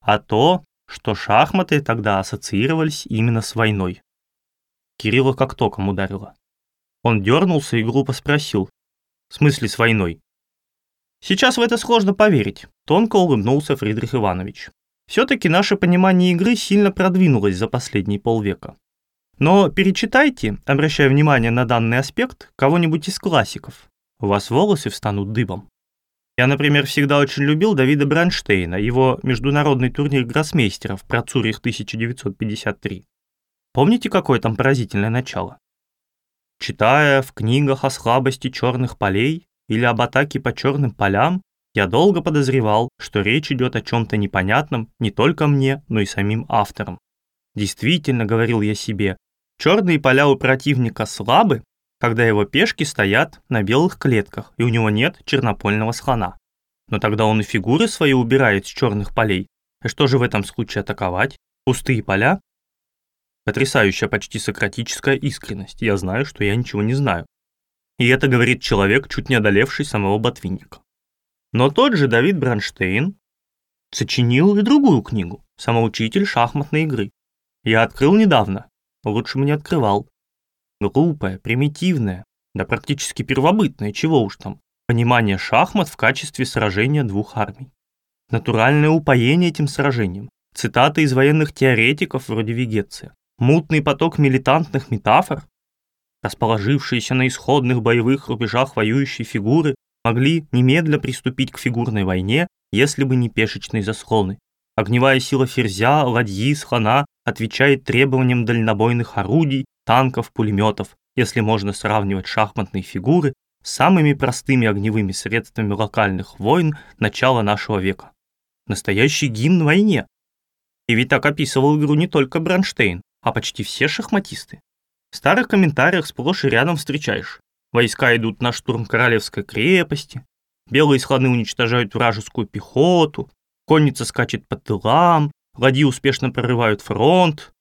А то, что шахматы тогда ассоциировались именно с войной. Кирилла как током ударило. Он дернулся и глупо спросил, в смысле с войной? Сейчас в это сложно поверить, тонко улыбнулся Фридрих Иванович. Все-таки наше понимание игры сильно продвинулось за последние полвека. Но перечитайте, обращая внимание на данный аспект, кого-нибудь из классиков. У вас волосы встанут дыбом. Я, например, всегда очень любил Давида Бранштейна, его международный турнир гроссмейстеров про Цюрих 1953. Помните, какое там поразительное начало? Читая в книгах о слабости черных полей или об атаке по черным полям, я долго подозревал, что речь идет о чем-то непонятном не только мне, но и самим авторам. Действительно, говорил я себе, черные поля у противника слабы, когда его пешки стоят на белых клетках и у него нет чернопольного слона. Но тогда он и фигуры свои убирает с черных полей. И что же в этом случае атаковать? Пустые поля? Потрясающая почти сократическая искренность. Я знаю, что я ничего не знаю. И это говорит человек, чуть не одолевший самого Ботвинника. Но тот же Давид Бронштейн сочинил и другую книгу «Самоучитель шахматной игры». Я открыл недавно, лучше бы не открывал. Глупая, примитивная, да практически первобытная, чего уж там, понимание шахмат в качестве сражения двух армий. Натуральное упоение этим сражением, цитаты из военных теоретиков вроде Вегеция мутный поток милитантных метафор, расположившиеся на исходных боевых рубежах воюющие фигуры, могли немедля приступить к фигурной войне, если бы не пешечные заслоны. Огневая сила ферзя, ладьи, слона отвечает требованиям дальнобойных орудий, танков, пулеметов, если можно сравнивать шахматные фигуры с самыми простыми огневыми средствами локальных войн начала нашего века. Настоящий гимн войне. И ведь так описывал игру не только Бронштейн а почти все шахматисты. В старых комментариях сплошь и рядом встречаешь. Войска идут на штурм королевской крепости, белые слоны уничтожают вражескую пехоту, конница скачет по тылам, ладьи успешно прорывают фронт.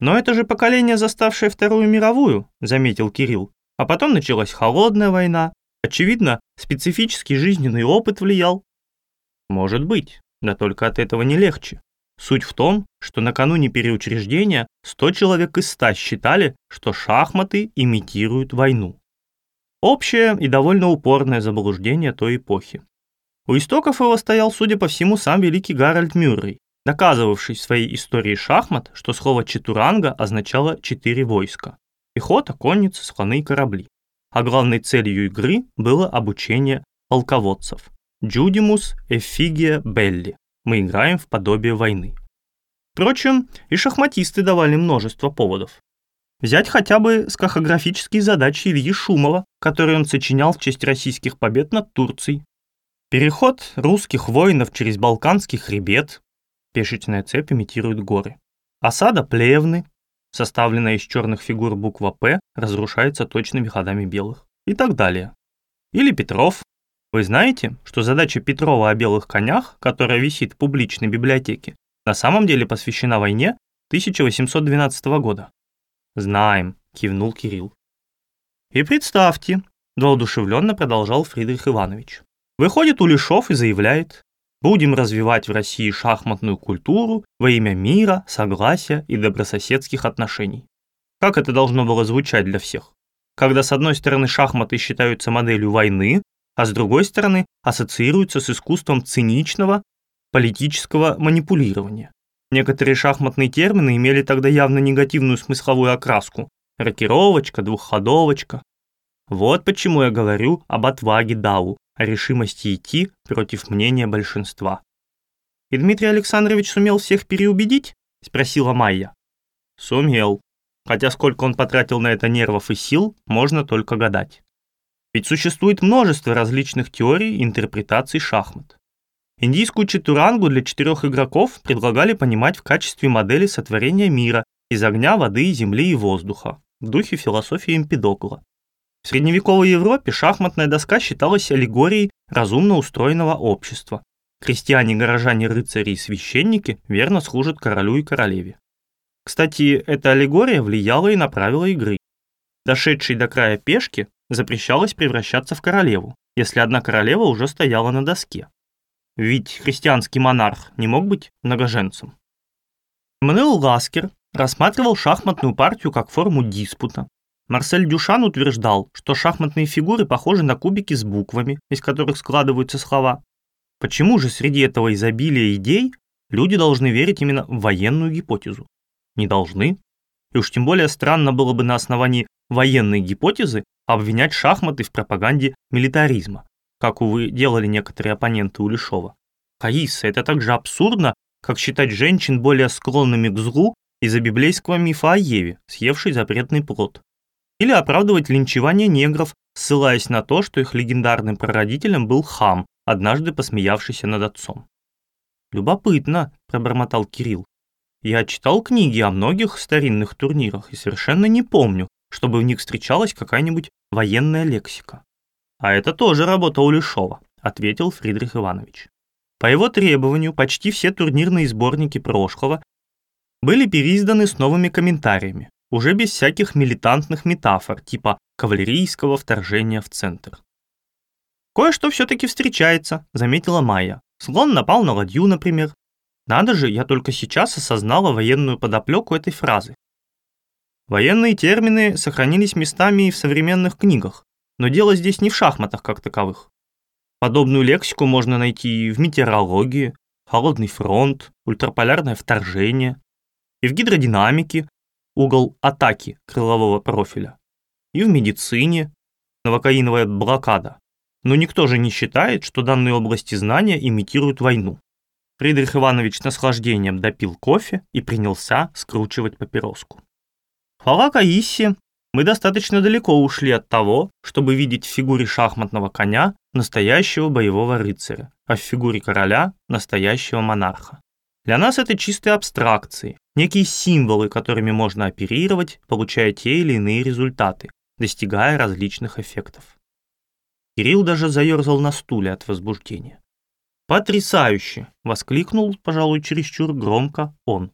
Но это же поколение, заставшее Вторую мировую, заметил Кирилл. А потом началась холодная война. Очевидно, специфический жизненный опыт влиял. Может быть, да только от этого не легче. Суть в том, что накануне переучреждения 100 человек из 100 считали, что шахматы имитируют войну. Общее и довольно упорное заблуждение той эпохи. У истоков его стоял, судя по всему, сам великий Гарольд Мюррей, доказывавший в своей истории шахмат, что слово «четуранга» означало «четыре войска» – пехота, конница, слоны и корабли. А главной целью игры было обучение полководцев – «Джудимус эфигия белли» мы играем в подобие войны. Впрочем, и шахматисты давали множество поводов. Взять хотя бы скахографические задачи Ильи Шумова, которые он сочинял в честь российских побед над Турцией. Переход русских воинов через Балканский хребет, пешечная цепь имитирует горы. Осада Плевны, составленная из черных фигур буква «П», разрушается точными ходами белых и так далее. Или Петров, вы знаете, что задача Петрова о белых конях, которая висит в публичной библиотеке, на самом деле посвящена войне 1812 года? Знаем, кивнул Кирилл. И представьте, воодушевленно продолжал Фридрих Иванович. Выходит Улешов и заявляет, будем развивать в России шахматную культуру во имя мира, согласия и добрососедских отношений. Как это должно было звучать для всех? Когда с одной стороны шахматы считаются моделью войны, а с другой стороны ассоциируется с искусством циничного политического манипулирования. Некоторые шахматные термины имели тогда явно негативную смысловую окраску. Рокировочка, двухходовочка. Вот почему я говорю об отваге Дау, о решимости идти против мнения большинства. «И Дмитрий Александрович сумел всех переубедить?» – спросила Майя. «Сумел. Хотя сколько он потратил на это нервов и сил, можно только гадать. Ведь существует множество различных теорий и интерпретаций шахмат. Индийскую четурангу для четырех игроков предлагали понимать в качестве модели сотворения мира из огня, воды, земли и воздуха, в духе философии Эмпидокла. В средневековой Европе шахматная доска считалась аллегорией разумно устроенного общества. Крестьяне, горожане, рыцари и священники верно служат королю и королеве. Кстати, эта аллегория влияла и на правила игры. Дошедший до края пешки запрещалось превращаться в королеву, если одна королева уже стояла на доске. Ведь христианский монарх не мог быть многоженцем. Мануэл Ласкер рассматривал шахматную партию как форму диспута. Марсель Дюшан утверждал, что шахматные фигуры похожи на кубики с буквами, из которых складываются слова. Почему же среди этого изобилия идей люди должны верить именно в военную гипотезу? Не должны. И уж тем более странно было бы на основании военной гипотезы обвинять шахматы в пропаганде милитаризма. как, увы, делали некоторые оппоненты Улешова. Каиса, это так же абсурдно, как считать женщин более склонными к злу из-за библейского мифа о Еве, съевшей запретный плод. Или оправдывать линчевание негров, ссылаясь на то, что их легендарным прародителем был хам, однажды посмеявшийся над отцом. «Любопытно», — пробормотал Кирилл. «Я читал книги о многих старинных турнирах и совершенно не помню, чтобы в них встречалась какая-нибудь военная лексика». «А это тоже работа Улешова», — ответил Фридрих Иванович. По его требованию почти все турнирные сборники прошлого были переизданы с новыми комментариями, уже без всяких милитантных метафор, типа кавалерийского вторжения в центр. «Кое-что все-таки встречается», — заметила Майя. «Слон напал на ладью, например. Надо же, я только сейчас осознала военную подоплеку этой фразы. Военные термины сохранились местами и в современных книгах, но дело здесь не в шахматах как таковых. Подобную лексику можно найти и в метеорологии, холодный фронт, ультраполярное вторжение, и в гидродинамике, угол атаки крылового профиля, и в медицине, новокаиновая блокада. Но никто же не считает, что данные области знания имитируют войну. Фридрих Иванович с наслаждением допил кофе и принялся скручивать папироску. Хвала Каиссе, мы достаточно далеко ушли от того, чтобы видеть в фигуре шахматного коня настоящего боевого рыцаря, а в фигуре короля – настоящего монарха. Для нас это чистые абстракции, некие символы, которыми можно оперировать, получая те или иные результаты, достигая различных эффектов. Кирилл даже заерзал на стуле от возбуждения. «Потрясающе!» — воскликнул, пожалуй, чересчур громко он.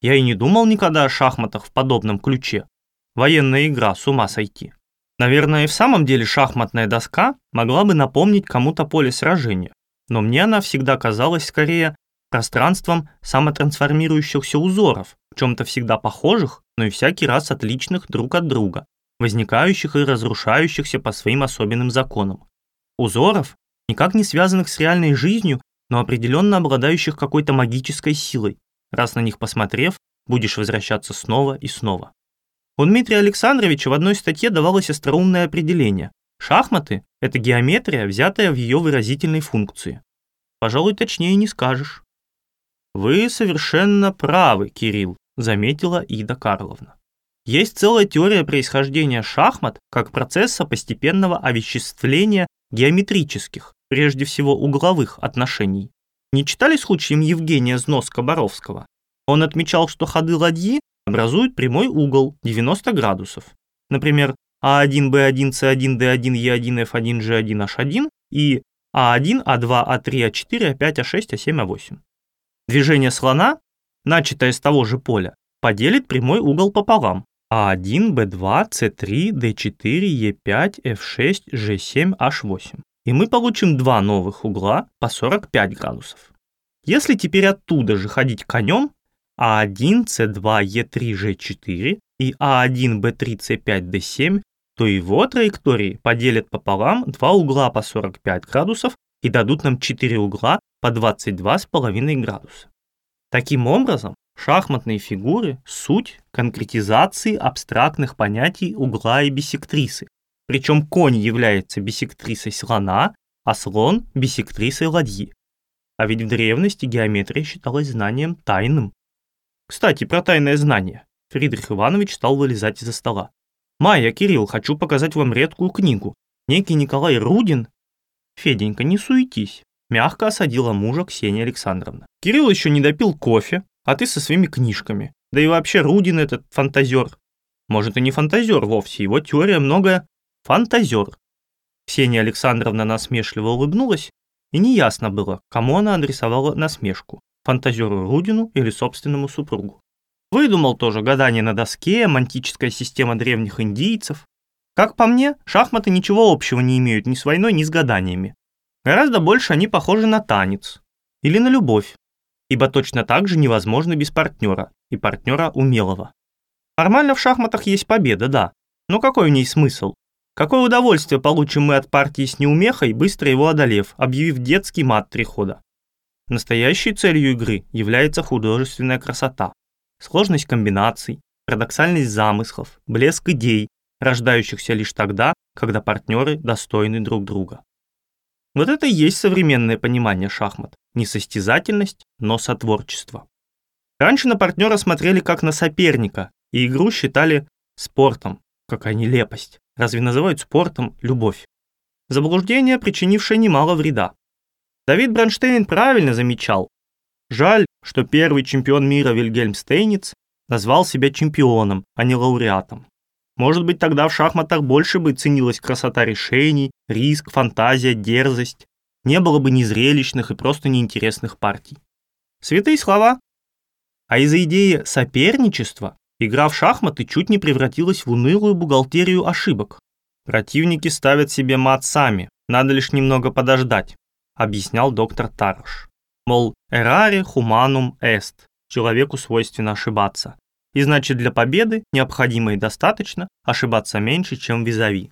«Я и не думал никогда о шахматах в подобном ключе. Военная игра, с ума сойти. Наверное, и в самом деле шахматная доска могла бы напомнить кому-то поле сражения, но мне она всегда казалась скорее пространством самотрансформирующихся узоров, в чем-то всегда похожих, но и всякий раз отличных друг от друга, возникающих и разрушающихся по своим особенным законам. Узоров, никак не связанных с реальной жизнью, но определенно обладающих какой-то магической силой. Раз на них посмотрев, будешь возвращаться снова и снова. У Дмитрия Александровича в одной статье давалось остроумное определение. Шахматы – это геометрия, взятая в ее выразительной функции. Пожалуй, точнее не скажешь. «Вы совершенно правы, Кирилл», – заметила Ида Карловна. Есть целая теория происхождения шахмат как процесса постепенного овеществления геометрических, прежде всего угловых отношений. Не читали случаем Евгения Знос-Кобаровского? Он отмечал, что ходы ладьи образуют прямой угол 90 градусов. Например, А1, Б1, С1, Д1, Е1, Ф1, G1, H1 и А1, А2, А3, А4, А5, А6, А7, А8. Движение слона, начатое с того же поля, поделит прямой угол пополам. А1, Б2, С3, Д4, Е5, F6, G7, H8. И мы получим два новых угла по 45 градусов. Если теперь оттуда же ходить конем, а1, С2, Е3, Ж4 и А1, Б3, С5, Д7, то его траектории поделят пополам два угла по 45 градусов и дадут нам 4 угла по 22,5 градуса. Таким образом, шахматные фигуры – суть конкретизации абстрактных понятий угла и бисектрисы. Причем конь является бисектрисой слона, а слон – бисектрисой ладьи. А ведь в древности геометрия считалась знанием тайным. Кстати, про тайное знание. Фридрих Иванович стал вылезать из-за стола. «Майя, Кирилл, хочу показать вам редкую книгу. Некий Николай Рудин...» «Феденька, не суетись», — мягко осадила мужа Ксения Александровна. «Кирилл еще не допил кофе, а ты со своими книжками. Да и вообще Рудин этот фантазер. Может и не фантазер вовсе, его теория многое фантазер». Ксения Александровна насмешливо улыбнулась, и неясно было, кому она адресовала насмешку фантазеру Рудину или собственному супругу. Выдумал тоже гадание на доске, мантическая система древних индийцев. Как по мне, шахматы ничего общего не имеют ни с войной, ни с гаданиями. Гораздо больше они похожи на танец. Или на любовь. Ибо точно так же невозможно без партнера, и партнера умелого. Формально в шахматах есть победа, да. Но какой в ней смысл? Какое удовольствие получим мы от партии с неумехой, быстро его одолев, объявив детский мат три хода? Настоящей целью игры является художественная красота, сложность комбинаций, парадоксальность замыслов, блеск идей, рождающихся лишь тогда, когда партнеры достойны друг друга. Вот это и есть современное понимание шахмат. Не состязательность, но сотворчество. Раньше на партнера смотрели как на соперника, и игру считали спортом. Какая нелепость. Разве называют спортом любовь? Заблуждение, причинившее немало вреда. Давид Бронштейн правильно замечал. Жаль, что первый чемпион мира Вильгельм Стейниц назвал себя чемпионом, а не лауреатом. Может быть, тогда в шахматах больше бы ценилась красота решений, риск, фантазия, дерзость. Не было бы ни зрелищных и просто неинтересных партий. Святые слова. А из-за идеи соперничества игра в шахматы чуть не превратилась в унылую бухгалтерию ошибок. Противники ставят себе мат сами, надо лишь немного подождать, объяснял доктор Тарош. Мол, эраре хуманум эст, человеку свойственно ошибаться. И значит для победы необходимо и достаточно ошибаться меньше, чем визави.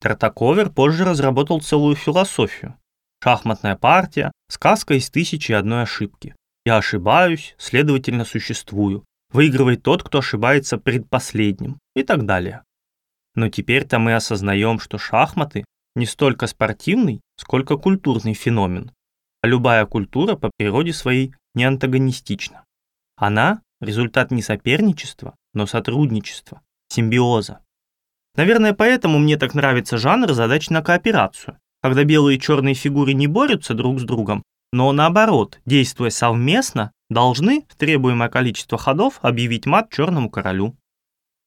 Тартаковер позже разработал целую философию. Шахматная партия – сказка из тысячи одной ошибки. Я ошибаюсь, следовательно существую. Выигрывает тот, кто ошибается предпоследним и так далее. Но теперь-то мы осознаем, что шахматы не столько спортивный, сколько культурный феномен. А любая культура по природе своей не антагонистична. Она – результат не соперничества, но сотрудничества, симбиоза. Наверное, поэтому мне так нравится жанр задач на кооперацию, когда белые и черные фигуры не борются друг с другом, но наоборот, действуя совместно, должны в требуемое количество ходов объявить мат черному королю.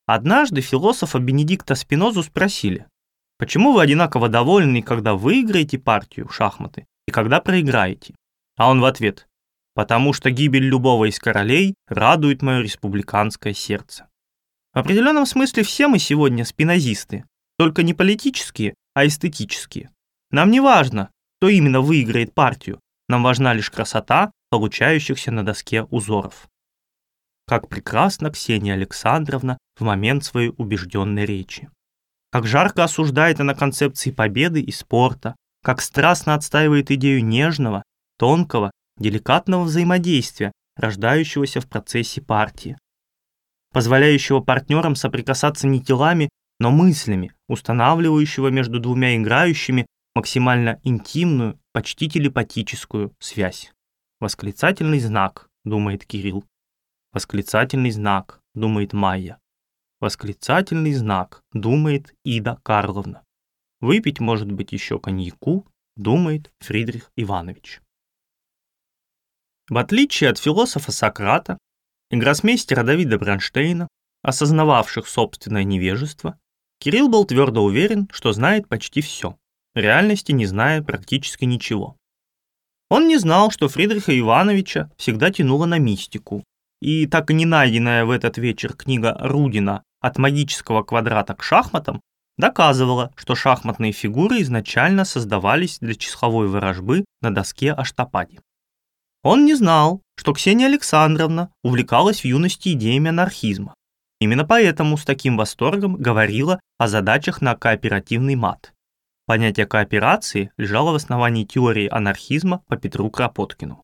Однажды философа Бенедикта Спинозу спросили, почему вы одинаково довольны, когда выиграете партию в шахматы и когда проиграете? А он в ответ, потому что гибель любого из королей радует мое республиканское сердце. В определенном смысле все мы сегодня спинозисты, только не политические, а эстетические. Нам не важно, кто именно выиграет партию, нам важна лишь красота получающихся на доске узоров. Как прекрасно Ксения Александровна в момент своей убежденной речи. Как жарко осуждает она концепции победы и спорта, как страстно отстаивает идею нежного, тонкого деликатного взаимодействия, рождающегося в процессе партии, позволяющего партнерам соприкасаться не телами, но мыслями, устанавливающего между двумя играющими максимально интимную, почти телепатическую связь. Восклицательный знак, думает Кирилл. Восклицательный знак, думает Майя. Восклицательный знак, думает Ида Карловна. Выпить, может быть, еще коньяку, думает Фридрих Иванович. В отличие от философа Сократа и гроссмейстера Давида Бронштейна, осознававших собственное невежество, Кирилл был твердо уверен, что знает почти все, реальности не зная практически ничего. Он не знал, что Фридриха Ивановича всегда тянуло на мистику, и так и не найденная в этот вечер книга Рудина «От магического квадрата к шахматам» доказывала, что шахматные фигуры изначально создавались для числовой ворожбы на доске Аштапади. Он не знал, что Ксения Александровна увлекалась в юности идеями анархизма. Именно поэтому с таким восторгом говорила о задачах на кооперативный мат. Понятие кооперации лежало в основании теории анархизма по Петру Кропоткину.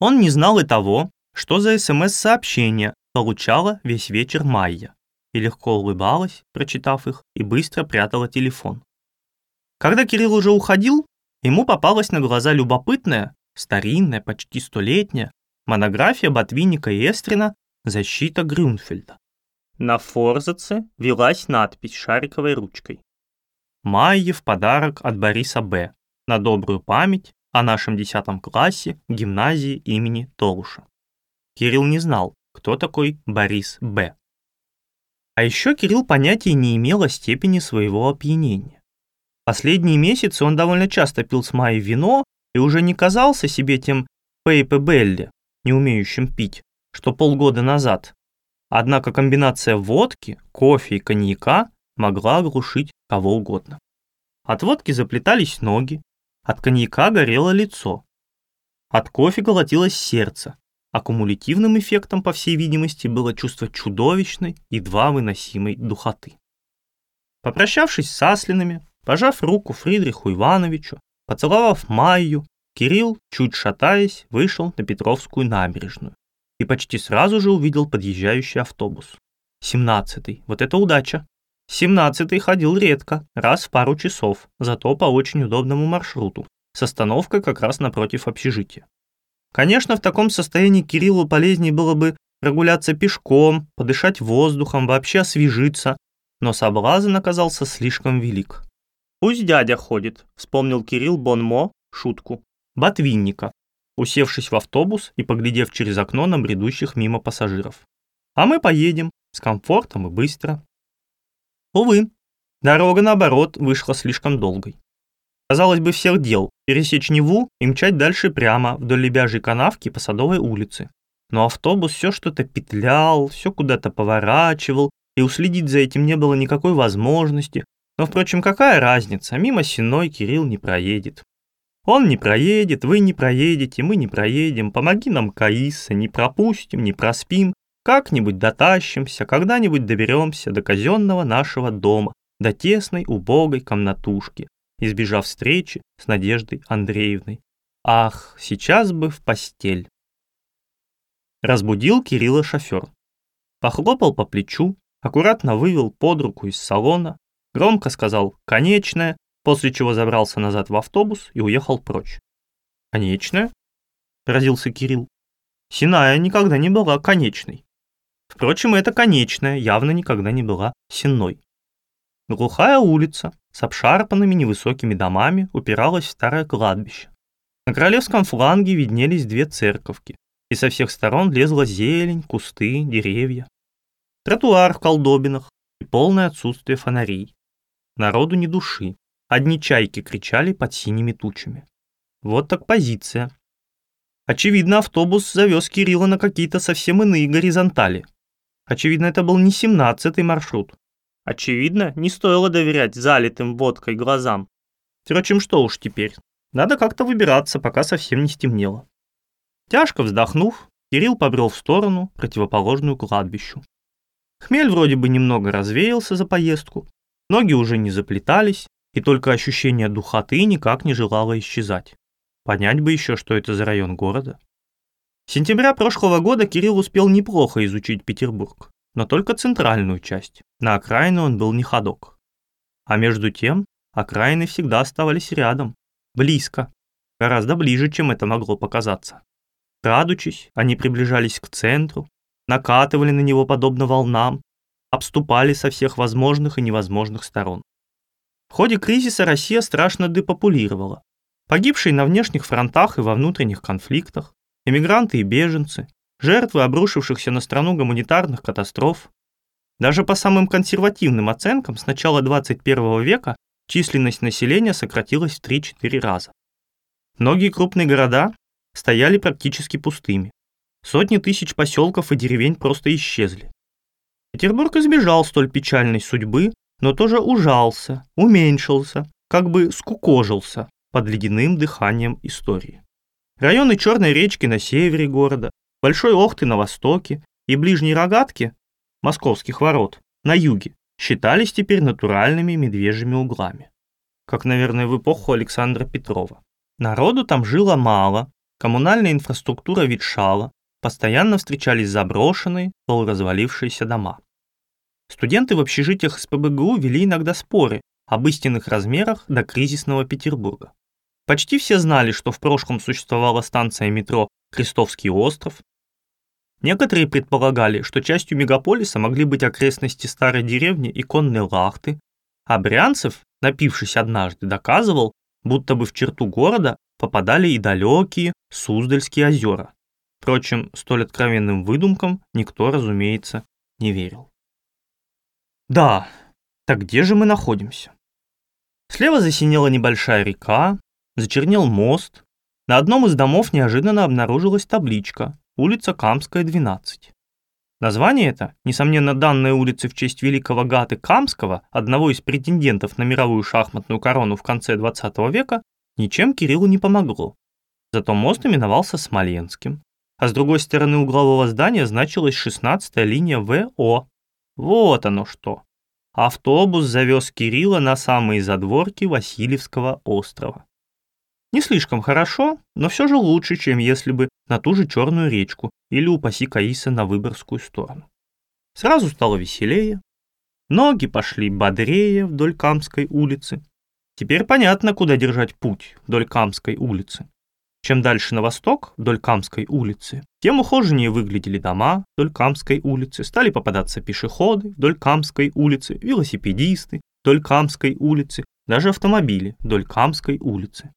Он не знал и того, что за СМС-сообщения получала весь вечер Майя, и легко улыбалась, прочитав их, и быстро прятала телефон. Когда Кирилл уже уходил, ему попалась на глаза любопытная, старинная, почти столетняя, монография Ботвинника и Эстрина «Защита Грюнфельда». На форзаце велась надпись шариковой ручкой. Майе в подарок от Бориса Б. на добрую память о нашем 10 классе гимназии имени Толуша. Кирилл не знал, кто такой Борис Б. А еще Кирилл понятия не имел о степени своего опьянения. Последние месяцы он довольно часто пил с Майей вино и уже не казался себе тем Пейпе Белли, не умеющим пить, что полгода назад. Однако комбинация водки, кофе и коньяка могла оглушить кого угодно. От водки заплетались ноги, от коньяка горело лицо, от кофе колотилось сердце, а кумулятивным эффектом, по всей видимости, было чувство чудовищной, едва выносимой духоты. Попрощавшись с Аслинами, пожав руку Фридриху Ивановичу, Поцеловав Майю, Кирилл, чуть шатаясь, вышел на Петровскую набережную и почти сразу же увидел подъезжающий автобус. Семнадцатый, вот это удача. Семнадцатый ходил редко, раз в пару часов, зато по очень удобному маршруту, с остановкой как раз напротив общежития. Конечно, в таком состоянии Кириллу полезнее было бы прогуляться пешком, подышать воздухом, вообще освежиться, но соблазн оказался слишком велик. «Пусть дядя ходит», — вспомнил Кирилл Бонмо шутку. Ботвинника, усевшись в автобус и поглядев через окно на бредущих мимо пассажиров. «А мы поедем, с комфортом и быстро». Увы, дорога, наоборот, вышла слишком долгой. Казалось бы, всех дел – пересечь Неву и мчать дальше прямо вдоль лебяжьей канавки по Садовой улице. Но автобус все что-то петлял, все куда-то поворачивал, и уследить за этим не было никакой возможности. Но, впрочем, какая разница, мимо Синой Кирилл не проедет. Он не проедет, вы не проедете, мы не проедем, помоги нам, Каиса, не пропустим, не проспим, как-нибудь дотащимся, когда-нибудь доберемся до казенного нашего дома, до тесной убогой комнатушки, избежав встречи с Надеждой Андреевной. Ах, сейчас бы в постель. Разбудил Кирилла шофер. Похлопал по плечу, аккуратно вывел под руку из салона, громко сказал «конечное», после чего забрался назад в автобус и уехал прочь. «Конечное?» – поразился Кирилл. «Синая никогда не была конечной. Впрочем, эта конечная явно никогда не была сенной. Глухая улица с обшарпанными невысокими домами упиралась в старое кладбище. На королевском фланге виднелись две церковки, и со всех сторон лезла зелень, кусты, деревья. Тротуар в колдобинах и полное отсутствие фонарей. Народу ни души, одни чайки кричали под синими тучами. Вот так позиция. Очевидно, автобус завез Кирилла на какие-то совсем иные горизонтали – Очевидно, это был не семнадцатый маршрут. Очевидно, не стоило доверять залитым водкой глазам. Впрочем, что уж теперь. Надо как-то выбираться, пока совсем не стемнело. Тяжко вздохнув, Кирилл побрел в сторону, противоположную кладбищу. Хмель вроде бы немного развеялся за поездку, ноги уже не заплетались, и только ощущение духоты никак не желало исчезать. Понять бы еще, что это за район города. Сентября прошлого года Кирилл успел неплохо изучить Петербург, но только центральную часть. На окраину он был не ходок. А между тем, окраины всегда оставались рядом, близко, гораздо ближе, чем это могло показаться. Крадучись, они приближались к центру, накатывали на него подобно волнам, обступали со всех возможных и невозможных сторон. В ходе кризиса Россия страшно депопулировала. Погибшие на внешних фронтах и во внутренних конфликтах, эмигранты и беженцы, жертвы обрушившихся на страну гуманитарных катастроф. Даже по самым консервативным оценкам с начала 21 века численность населения сократилась в 3-4 раза. Многие крупные города стояли практически пустыми. Сотни тысяч поселков и деревень просто исчезли. Петербург избежал столь печальной судьбы, но тоже ужался, уменьшился, как бы скукожился под ледяным дыханием истории. Районы Черной речки на севере города, Большой Охты на востоке и ближней Рогатки, московских ворот, на юге, считались теперь натуральными медвежьими углами. Как, наверное, в эпоху Александра Петрова. Народу там жило мало, коммунальная инфраструктура ветшала, постоянно встречались заброшенные, полуразвалившиеся дома. Студенты в общежитиях СПБГУ вели иногда споры об истинных размерах до кризисного Петербурга. Почти все знали, что в прошлом существовала станция метро Крестовский остров. Некоторые предполагали, что частью мегаполиса могли быть окрестности старой деревни и конной лахты, а Брянцев, напившись однажды, доказывал, будто бы в черту города попадали и далекие Суздальские озера. Впрочем, столь откровенным выдумкам никто, разумеется, не верил. Да, так где же мы находимся? Слева засинела небольшая река, Зачернел мост. На одном из домов неожиданно обнаружилась табличка «Улица Камская, 12». Название это, несомненно данное улице в честь великого Гаты Камского, одного из претендентов на мировую шахматную корону в конце 20 века, ничем Кириллу не помогло. Зато мост именовался Смоленским, а с другой стороны углового здания значилась 16-я линия ВО. Вот оно что. Автобус завез Кирилла на самые задворки Васильевского острова. Не слишком хорошо, но все же лучше, чем если бы на ту же Черную речку или упаси Каиса на Выборгскую сторону. Сразу стало веселее. Ноги пошли бодрее вдоль Камской улицы. Теперь понятно, куда держать путь вдоль Камской улицы. Чем дальше на восток, вдоль Камской улицы, тем ухоженнее выглядели дома вдоль Камской улицы, стали попадаться пешеходы вдоль Камской улицы, велосипедисты вдоль Камской улицы, даже автомобили вдоль Камской улицы.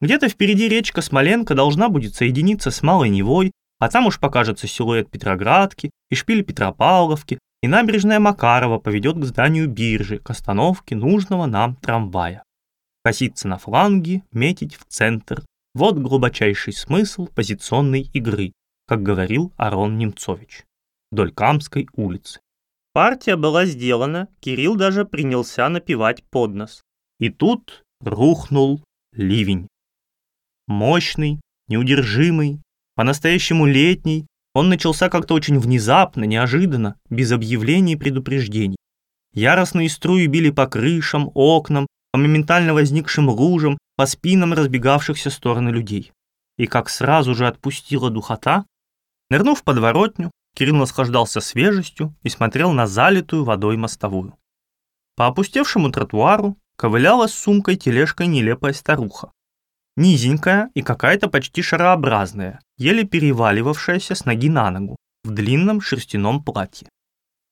Где-то впереди речка Смоленка должна будет соединиться с Малой Невой, а там уж покажется силуэт Петроградки и шпиль Петропавловки, и набережная Макарова поведет к зданию биржи, к остановке нужного нам трамвая. Коситься на фланге, метить в центр, вот глубочайший смысл позиционной игры, как говорил Арон Немцович. Вдоль Камской улицы. Партия была сделана, Кирилл даже принялся напевать под нос. И тут рухнул ливень. Мощный, неудержимый, по-настоящему летний, он начался как-то очень внезапно, неожиданно, без объявлений и предупреждений. Яростные струи били по крышам, окнам, по моментально возникшим лужам, по спинам разбегавшихся стороны людей. И как сразу же отпустила духота, нырнув в подворотню, Кирилл наслаждался свежестью и смотрел на залитую водой мостовую. По опустевшему тротуару ковыляла с сумкой тележкой нелепая старуха. Низенькая и какая-то почти шарообразная, еле переваливавшаяся с ноги на ногу, в длинном шерстяном платье.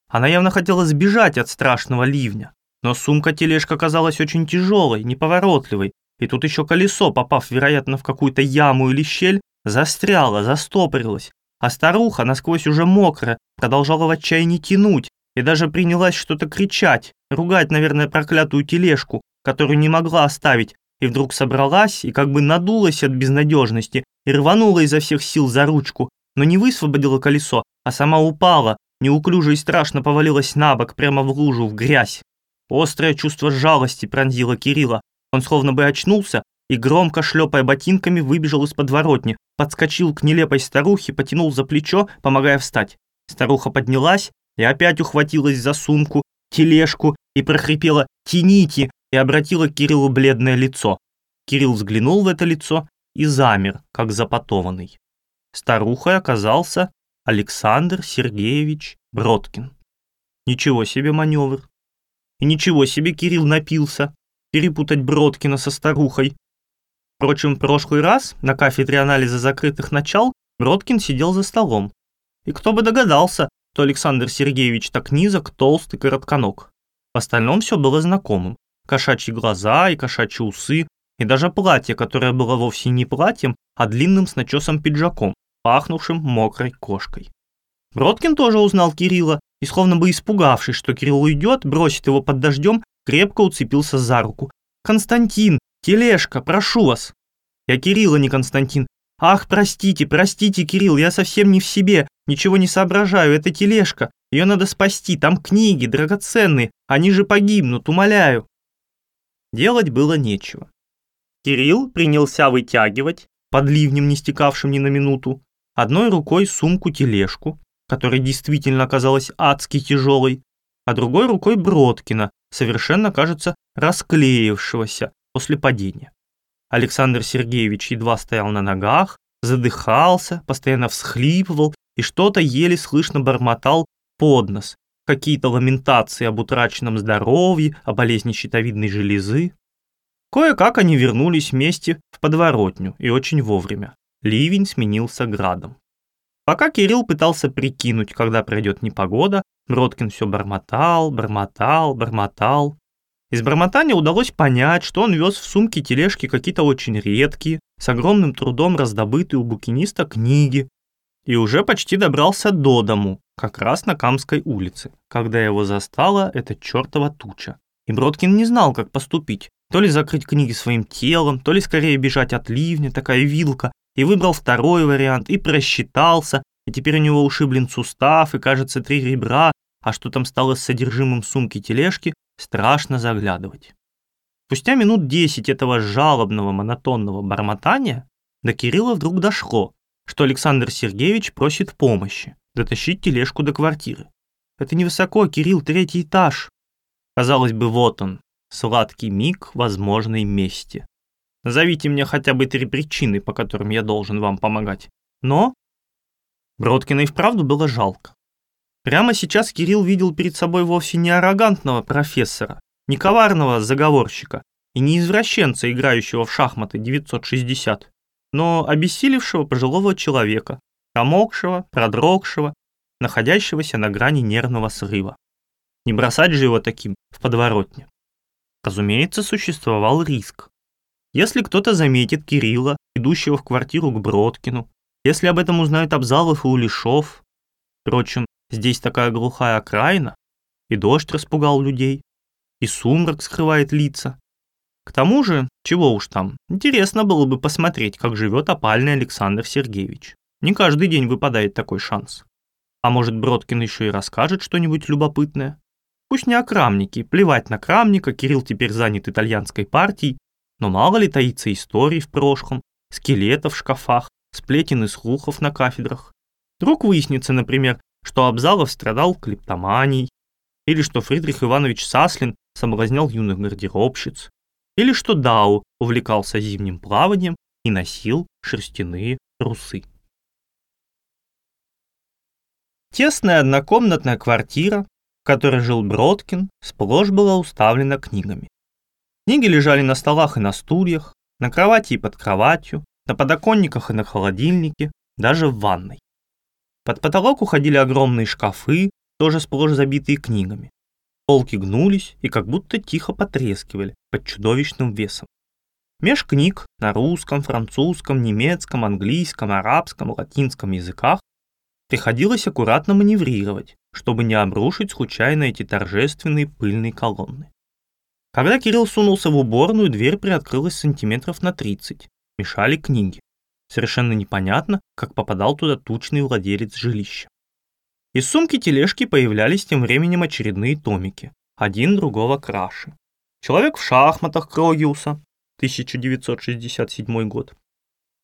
Она явно хотела сбежать от страшного ливня, но сумка-тележка казалась очень тяжелой, неповоротливой, и тут еще колесо, попав, вероятно, в какую-то яму или щель, застряло, застопорилось, а старуха, насквозь уже мокрая, продолжала в отчаянии тянуть и даже принялась что-то кричать, ругать, наверное, проклятую тележку, которую не могла оставить, и вдруг собралась и как бы надулась от безнадежности и рванула изо всех сил за ручку, но не высвободила колесо, а сама упала, неуклюже и страшно повалилась на бок прямо в лужу, в грязь. Острое чувство жалости пронзило Кирилла. Он словно бы очнулся и, громко шлепая ботинками, выбежал из подворотни, подскочил к нелепой старухе, потянул за плечо, помогая встать. Старуха поднялась и опять ухватилась за сумку, тележку и прохрипела «Тяните!» И обратила к Кириллу бледное лицо. Кирилл взглянул в это лицо и замер, как запотованный. Старухой оказался Александр Сергеевич Бродкин. Ничего себе маневр. И ничего себе Кирилл напился, перепутать Бродкина со старухой. Впрочем, в прошлый раз на кафедре анализа закрытых начал Бродкин сидел за столом. И кто бы догадался, что Александр Сергеевич так низок, толстый, коротконог. В остальном все было знакомым. Кошачьи глаза и кошачьи усы, и даже платье, которое было вовсе не платьем, а длинным с начесом пиджаком, пахнувшим мокрой кошкой. Бродкин тоже узнал Кирилла и, словно бы испугавшись, что Кирилл уйдет, бросит его под дождем, крепко уцепился за руку. «Константин! Тележка! Прошу вас!» «Я Кирилл, а не Константин. Ах, простите, простите, Кирилл, я совсем не в себе, ничего не соображаю, это тележка. Ее надо спасти, там книги, драгоценные, они же погибнут, умоляю». Делать было нечего. Кирилл принялся вытягивать, под ливнем не стекавшим ни на минуту, одной рукой сумку-тележку, которая действительно оказалась адски тяжелой, а другой рукой Бродкина, совершенно, кажется, расклеившегося после падения. Александр Сергеевич едва стоял на ногах, задыхался, постоянно всхлипывал и что-то еле слышно бормотал под нос, какие-то ламентации об утраченном здоровье, о болезни щитовидной железы. Кое-как они вернулись вместе в подворотню и очень вовремя. Ливень сменился градом. Пока Кирилл пытался прикинуть, когда пройдет непогода, Броткин все бормотал, бормотал, бормотал. Из бормотания удалось понять, что он вез в сумке тележки какие-то очень редкие, с огромным трудом раздобытые у букиниста книги, и уже почти добрался до дому, как раз на Камской улице, когда его застала эта чертова туча. И Броткин не знал, как поступить. То ли закрыть книги своим телом, то ли скорее бежать от ливня, такая вилка, и выбрал второй вариант, и просчитался, и теперь у него ушиблен сустав, и, кажется, три ребра, а что там стало с содержимым сумки тележки, страшно заглядывать. Спустя минут десять этого жалобного монотонного бормотания до Кирилла вдруг дошло, что Александр Сергеевич просит помощи, дотащить тележку до квартиры. Это невысоко, Кирилл, третий этаж. Казалось бы, вот он, сладкий миг возможной мести. Назовите мне хотя бы три причины, по которым я должен вам помогать. Но Бродкина и вправду было жалко. Прямо сейчас Кирилл видел перед собой вовсе не аррогантного профессора, не коварного заговорщика и не извращенца, играющего в шахматы 960, но обессилевшего пожилого человека, промокшего, продрогшего, находящегося на грани нервного срыва. Не бросать же его таким в подворотне. Разумеется, существовал риск. Если кто-то заметит Кирилла, идущего в квартиру к Бродкину, если об этом узнают Абзалов и Улешов, впрочем, здесь такая глухая окраина, и дождь распугал людей, и сумрак скрывает лица. К тому же, чего уж там, интересно было бы посмотреть, как живет опальный Александр Сергеевич. Не каждый день выпадает такой шанс. А может, Бродкин еще и расскажет что-нибудь любопытное? Пусть не о Крамнике, плевать на Крамника, Кирилл теперь занят итальянской партией, но мало ли таится историй в прошлом, скелетов в шкафах, сплетен и слухов на кафедрах. Вдруг выяснится, например, что Абзалов страдал клептоманией, или что Фридрих Иванович Саслин соблазнял юных гардеробщиц, или что Дау увлекался зимним плаванием и носил шерстяные трусы. Тесная однокомнатная квартира, в которой жил Бродкин, сплошь была уставлена книгами. Книги лежали на столах и на стульях, на кровати и под кроватью, на подоконниках и на холодильнике, даже в ванной. Под потолок уходили огромные шкафы, тоже сплошь забитые книгами. Полки гнулись и как будто тихо потрескивали под чудовищным весом. Меж книг на русском, французском, немецком, английском, арабском, латинском языках приходилось аккуратно маневрировать, чтобы не обрушить случайно эти торжественные пыльные колонны. Когда Кирилл сунулся в уборную, дверь приоткрылась сантиметров на 30. Мешали книги. Совершенно непонятно, как попадал туда тучный владелец жилища. Из сумки тележки появлялись тем временем очередные томики, один другого краше. Человек в шахматах Крогиуса, 1967 год.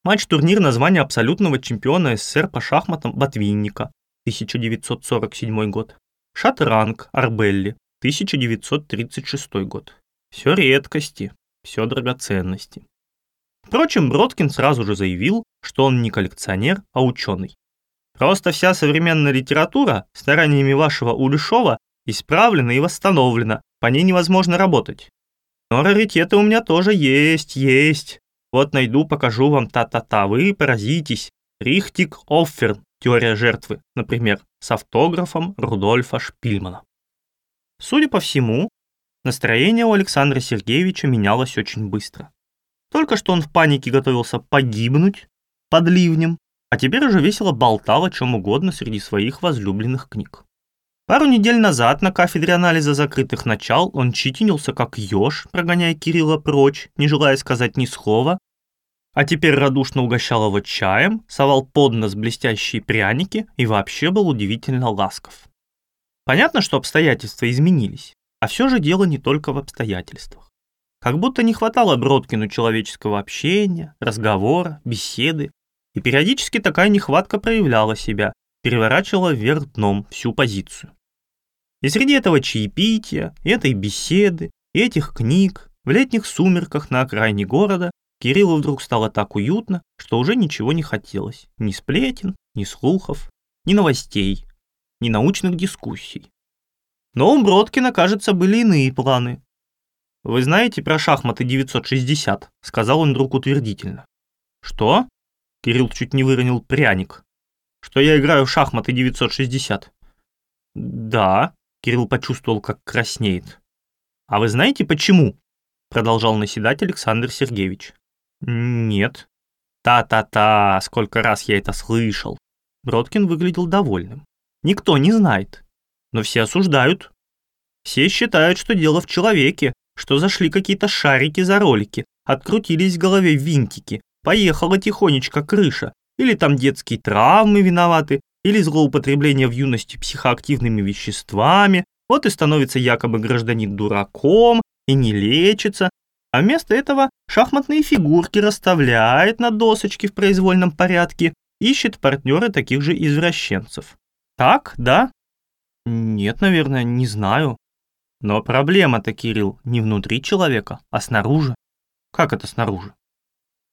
Матч-турнир на звание абсолютного чемпиона СССР по шахматам Ботвинника, 1947 год. Шатранг Арбелли, 1936 год. Все редкости, все драгоценности. Впрочем, Бродкин сразу же заявил, что он не коллекционер, а ученый. Просто вся современная литература стараниями вашего Улешова исправлена и восстановлена, по ней невозможно работать. Но раритеты у меня тоже есть, есть. Вот найду, покажу вам та-та-та, вы поразитесь. Рихтик Оффер, теория жертвы, например, с автографом Рудольфа Шпильмана. Судя по всему, Настроение у Александра Сергеевича менялось очень быстро. Только что он в панике готовился погибнуть под ливнем, а теперь уже весело болтал о чем угодно среди своих возлюбленных книг. Пару недель назад на кафедре анализа закрытых начал он читинился как еж, прогоняя Кирилла прочь, не желая сказать ни слова, а теперь радушно угощал его чаем, совал под нос блестящие пряники и вообще был удивительно ласков. Понятно, что обстоятельства изменились. А все же дело не только в обстоятельствах. Как будто не хватало Бродкину человеческого общения, разговора, беседы, и периодически такая нехватка проявляла себя, переворачивала вверх дном всю позицию. И среди этого чаепития, этой беседы, этих книг, в летних сумерках на окраине города Кириллу вдруг стало так уютно, что уже ничего не хотелось. Ни сплетен, ни слухов, ни новостей, ни научных дискуссий. Но у Бродкина, кажется, были иные планы. «Вы знаете про шахматы 960?» — сказал он вдруг утвердительно. «Что?» — Кирилл чуть не выронил пряник. «Что я играю в шахматы 960?» «Да», — Кирилл почувствовал, как краснеет. «А вы знаете, почему?» — продолжал наседать Александр Сергеевич. «Нет». «Та-та-та, сколько раз я это слышал!» Бродкин выглядел довольным. «Никто не знает но все осуждают. Все считают, что дело в человеке, что зашли какие-то шарики за ролики, открутились в голове винтики, поехала тихонечко крыша, или там детские травмы виноваты, или злоупотребление в юности психоактивными веществами, вот и становится якобы гражданин дураком и не лечится, а вместо этого шахматные фигурки расставляет на досочке в произвольном порядке, ищет партнеры таких же извращенцев. Так, да? Нет, наверное, не знаю. Но проблема-то, Кирилл, не внутри человека, а снаружи. Как это снаружи?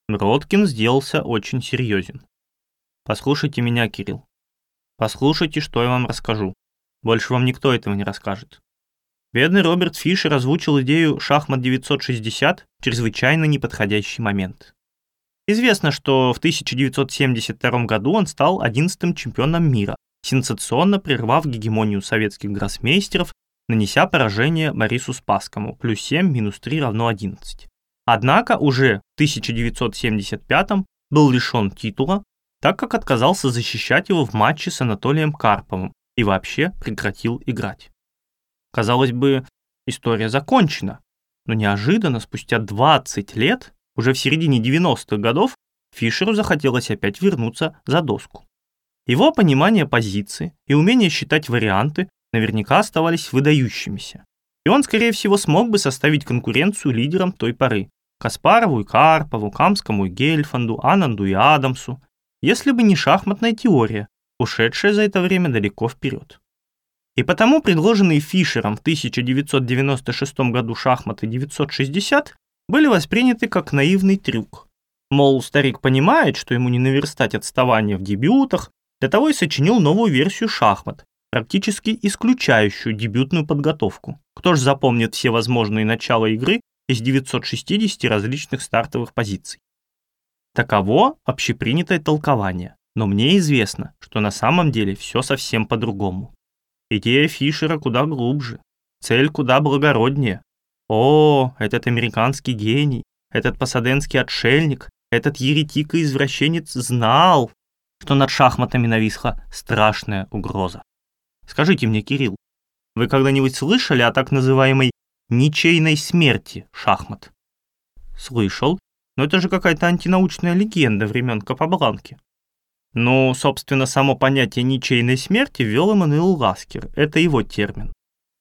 Роткин сделался очень серьезен. Послушайте меня, Кирилл. Послушайте, что я вам расскажу. Больше вам никто этого не расскажет. Бедный Роберт Фишер озвучил идею «Шахмат 960» в чрезвычайно неподходящий момент. Известно, что в 1972 году он стал 11-м чемпионом мира, сенсационно прервав гегемонию советских гроссмейстеров, нанеся поражение Борису Спасскому, плюс 7 минус 3 равно 11. Однако уже в 1975 был лишен титула, так как отказался защищать его в матче с Анатолием Карповым и вообще прекратил играть. Казалось бы, история закончена, но неожиданно, спустя 20 лет, уже в середине 90-х годов, Фишеру захотелось опять вернуться за доску. Его понимание позиции и умение считать варианты наверняка оставались выдающимися. И он, скорее всего, смог бы составить конкуренцию лидерам той поры. Каспарову и Карпову, Камскому и Гельфанду, Ананду и Адамсу, если бы не шахматная теория, ушедшая за это время далеко вперед. И потому предложенные Фишером в 1996 году шахматы 960 были восприняты как наивный трюк. Мол, старик понимает, что ему не наверстать отставание в дебютах, для того и сочинил новую версию шахмат, практически исключающую дебютную подготовку. Кто ж запомнит все возможные начала игры из 960 различных стартовых позиций? Таково общепринятое толкование, но мне известно, что на самом деле все совсем по-другому. Идея Фишера куда глубже, цель куда благороднее. О, этот американский гений, этот пасаденский отшельник, этот еретик и извращенец знал, что над шахматами нависла страшная угроза. Скажите мне, Кирилл, вы когда-нибудь слышали о так называемой ничейной смерти шахмат? Слышал, но это же какая-то антинаучная легенда времен Капабланки. Ну, собственно, само понятие ничейной смерти ввел Эммануил Ласкер, это его термин.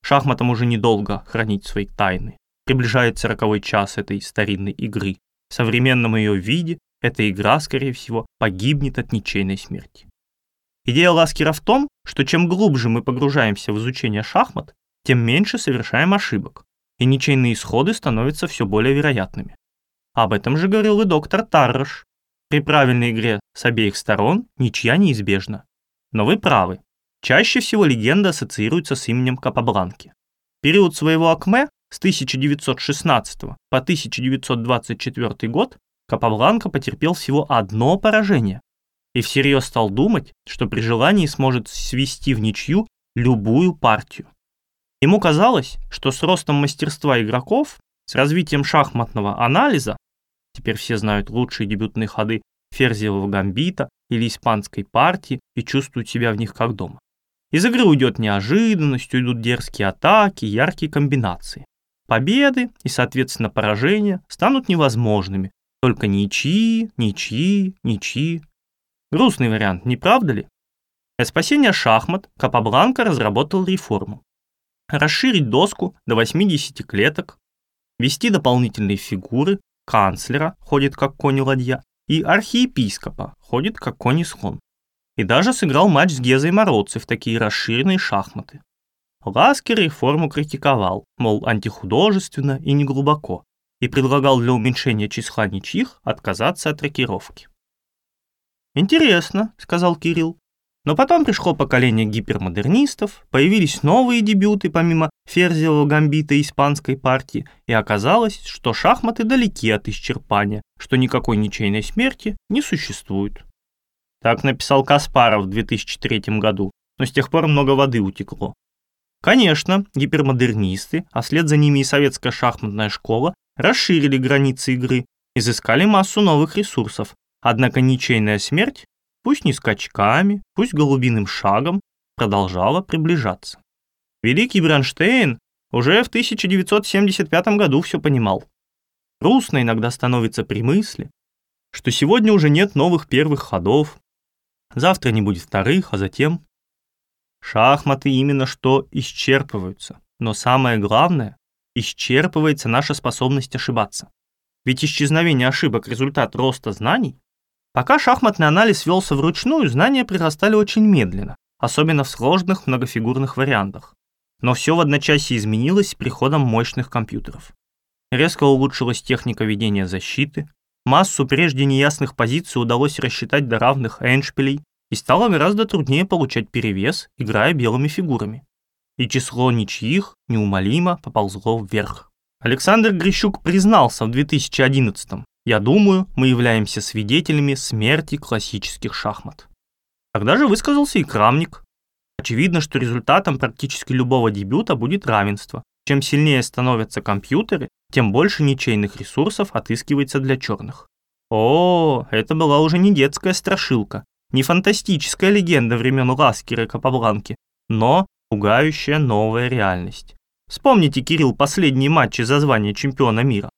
Шахматам уже недолго хранить свои тайны. Приближается роковой час этой старинной игры. В современном ее виде эта игра, скорее всего, погибнет от ничейной смерти. Идея Ласкера в том, что чем глубже мы погружаемся в изучение шахмат, тем меньше совершаем ошибок, и ничейные исходы становятся все более вероятными. Об этом же говорил и доктор Таррош, при правильной игре с обеих сторон ничья неизбежна. Но вы правы. Чаще всего легенда ассоциируется с именем Капабланки. Период своего Акме с 1916 по 1924 год Капабланка потерпел всего одно поражение и всерьез стал думать, что при желании сможет свести в ничью любую партию. Ему казалось, что с ростом мастерства игроков, с развитием шахматного анализа Теперь все знают лучшие дебютные ходы ферзевого гамбита или испанской партии и чувствуют себя в них как дома. Из игры уйдет неожиданность, уйдут дерзкие атаки, яркие комбинации. Победы и, соответственно, поражения станут невозможными. Только ничьи, ничьи, ничьи. Грустный вариант, не правда ли? Для спасения шахмат Капабланка разработал реформу. Расширить доску до 80 клеток, ввести дополнительные фигуры, канцлера, ходит как конь-ладья, и архиепископа, ходит как конь-слон. И даже сыграл матч с Гезой Мородцев такие расширенные шахматы. Ласкер реформу критиковал, мол, антихудожественно и неглубоко, и предлагал для уменьшения числа ничьих отказаться от рокировки. «Интересно», — сказал Кирилл. Но потом пришло поколение гипермодернистов, появились новые дебюты помимо ферзевого гамбита испанской партии, и оказалось, что шахматы далеки от исчерпания, что никакой ничейной смерти не существует. Так написал Каспаров в 2003 году, но с тех пор много воды утекло. Конечно, гипермодернисты, а вслед за ними и советская шахматная школа, расширили границы игры, изыскали массу новых ресурсов, однако ничейная смерть, пусть не скачками, пусть голубиным шагом, продолжала приближаться. Великий Бронштейн уже в 1975 году все понимал. Грустно иногда становится при мысли, что сегодня уже нет новых первых ходов, завтра не будет вторых, а затем... Шахматы именно что исчерпываются, но самое главное, исчерпывается наша способность ошибаться. Ведь исчезновение ошибок – результат роста знаний. Пока шахматный анализ велся вручную, знания прирастали очень медленно, особенно в сложных многофигурных вариантах. Но все в одночасье изменилось с приходом мощных компьютеров. Резко улучшилась техника ведения защиты, массу прежде неясных позиций удалось рассчитать до равных эншпилей, и стало гораздо труднее получать перевес, играя белыми фигурами. и число ничьих неумолимо поползло вверх. Александр Грищук признался в 2011 «Я думаю, мы являемся свидетелями смерти классических шахмат». Тогда же высказался и Крамник. Очевидно, что результатом практически любого дебюта будет равенство. Чем сильнее становятся компьютеры, тем больше ничейных ресурсов отыскивается для черных. О, это была уже не детская страшилка, не фантастическая легенда времен Ласкера и Капабланки, но пугающая новая реальность. Вспомните, Кирилл, последние матчи за звание чемпиона мира.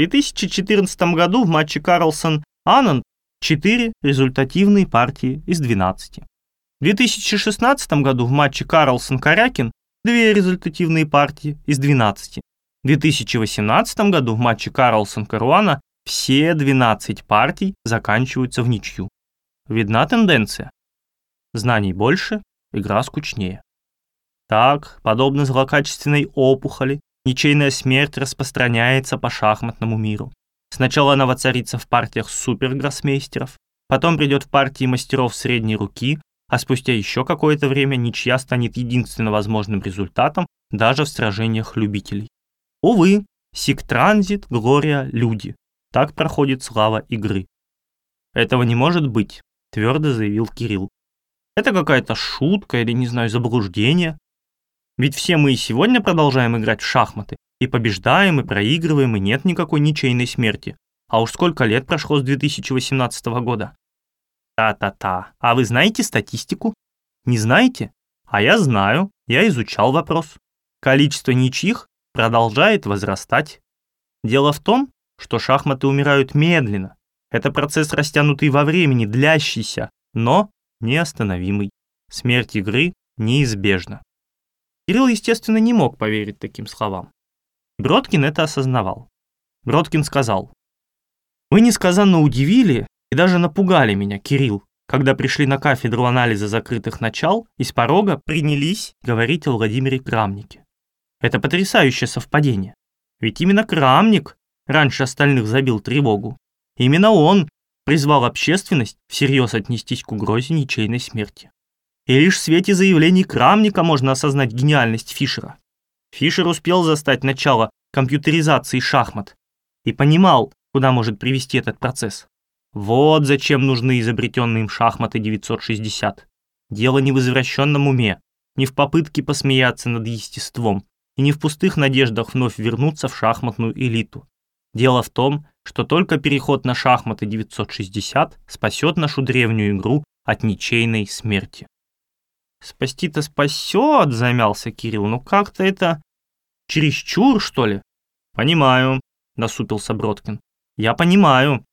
В 2014 году в матче Карлсон-Ананд 4 результативные партии из 12. В 2016 году в матче Карлсон-Корякин 2 результативные партии из 12. В 2018 году в матче Карлсон-Каруана все 12 партий заканчиваются в ничью. Видна тенденция. Знаний больше, игра скучнее. Так, подобно злокачественной опухоли, ничейная смерть распространяется по шахматному миру. Сначала она воцарится в партиях супергроссмейстеров, потом придет в партии мастеров средней руки, а спустя еще какое-то время ничья станет единственно возможным результатом даже в сражениях любителей. Увы, Сик Транзит, Глория, Люди. Так проходит слава игры. Этого не может быть, твердо заявил Кирилл. Это какая-то шутка или, не знаю, заблуждение. Ведь все мы и сегодня продолжаем играть в шахматы, и побеждаем, и проигрываем, и нет никакой ничейной смерти. А уж сколько лет прошло с 2018 года. Та-та-та. А вы знаете статистику? Не знаете? А я знаю, я изучал вопрос. Количество ничьих продолжает возрастать. Дело в том, что шахматы умирают медленно. Это процесс растянутый во времени, длящийся, но неостановимый. Смерть игры неизбежна. Кирилл, естественно, не мог поверить таким словам. Бродкин это осознавал. Бродкин сказал, «Вы несказанно удивили и даже напугали меня, Кирилл, когда пришли на кафедру анализа закрытых начал и с порога принялись говорить о Владимире Крамнике. Это потрясающее совпадение. Ведь именно Крамник раньше остальных забил тревогу. Именно он призвал общественность всерьез отнестись к угрозе ничейной смерти. И лишь в свете заявлений Крамника можно осознать гениальность Фишера. Фишер успел застать начало компьютеризации шахмат и понимал, куда может привести этот процесс. Вот зачем нужны изобретенные им шахматы 960. Дело не в извращенном уме, не в попытке посмеяться над естеством и не в пустых надеждах вновь вернуться в шахматную элиту. Дело в том, что только переход на шахматы 960 спасет нашу древнюю игру от ничейной смерти. Спасти-то спасет, замялся Кирилл, но как-то это чересчур, что ли? Понимаю, насупился Бродкин. Я понимаю.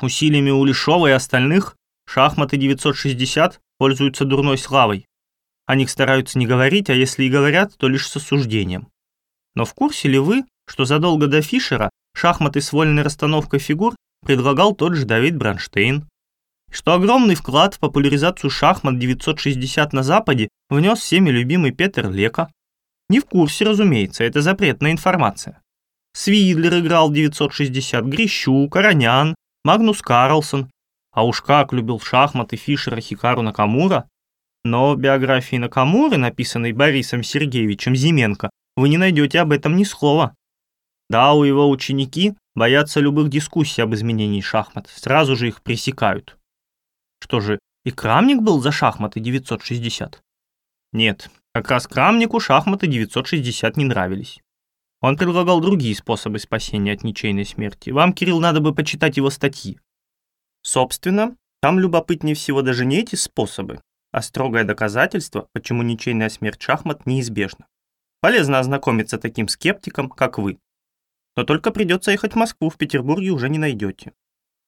Усилиями Улешова и остальных шахматы 960 пользуются дурной славой. О них стараются не говорить, а если и говорят, то лишь с осуждением. Но в курсе ли вы, что задолго до Фишера шахматы с вольной расстановкой фигур предлагал тот же Давид Бронштейн? Что огромный вклад в популяризацию шахмат 960 на Западе внес всеми любимый Петер Лека. Не в курсе, разумеется, это запретная информация. Свидлер играл 960, Грищу, Коронян, Магнус Карлсон. А уж как любил шахматы Фишера Хикару Накамура. Но в биографии Накамуры, написанной Борисом Сергеевичем Зименко, вы не найдете об этом ни слова. Да, у его ученики боятся любых дискуссий об изменении шахмат, сразу же их пресекают. Что же, и Крамник был за шахматы 960? Нет, как раз Крамнику шахматы 960 не нравились. Он предлагал другие способы спасения от ничейной смерти. Вам, Кирилл, надо бы почитать его статьи. Собственно, там любопытнее всего даже не эти способы, а строгое доказательство, почему ничейная смерть шахмат неизбежна. Полезно ознакомиться таким скептиком, как вы. Но только придется ехать в Москву, в Петербурге уже не найдете.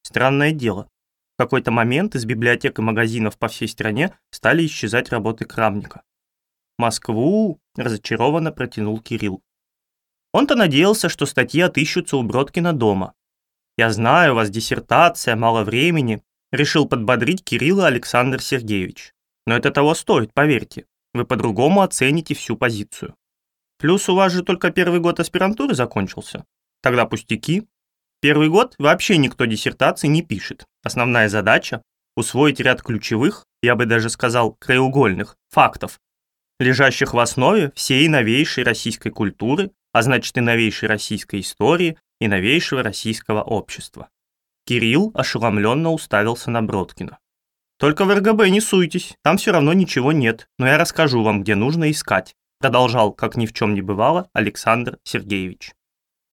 Странное дело. В какой-то момент из библиотек и магазинов по всей стране стали исчезать работы Крамника. «Москву!» – разочарованно протянул Кирилл. Он-то надеялся, что статьи отыщутся у Бродкина дома. «Я знаю, у вас диссертация, мало времени», – решил подбодрить Кирилла Александр Сергеевич. «Но это того стоит, поверьте. Вы по-другому оцените всю позицию. Плюс у вас же только первый год аспирантуры закончился. Тогда пустяки, Первый год вообще никто диссертации не пишет. Основная задача – усвоить ряд ключевых, я бы даже сказал краеугольных, фактов, лежащих в основе всей новейшей российской культуры, а значит и новейшей российской истории и новейшего российского общества. Кирилл ошеломленно уставился на Бродкина. «Только в РГБ не суйтесь, там все равно ничего нет, но я расскажу вам, где нужно искать», продолжал, как ни в чем не бывало, Александр Сергеевич.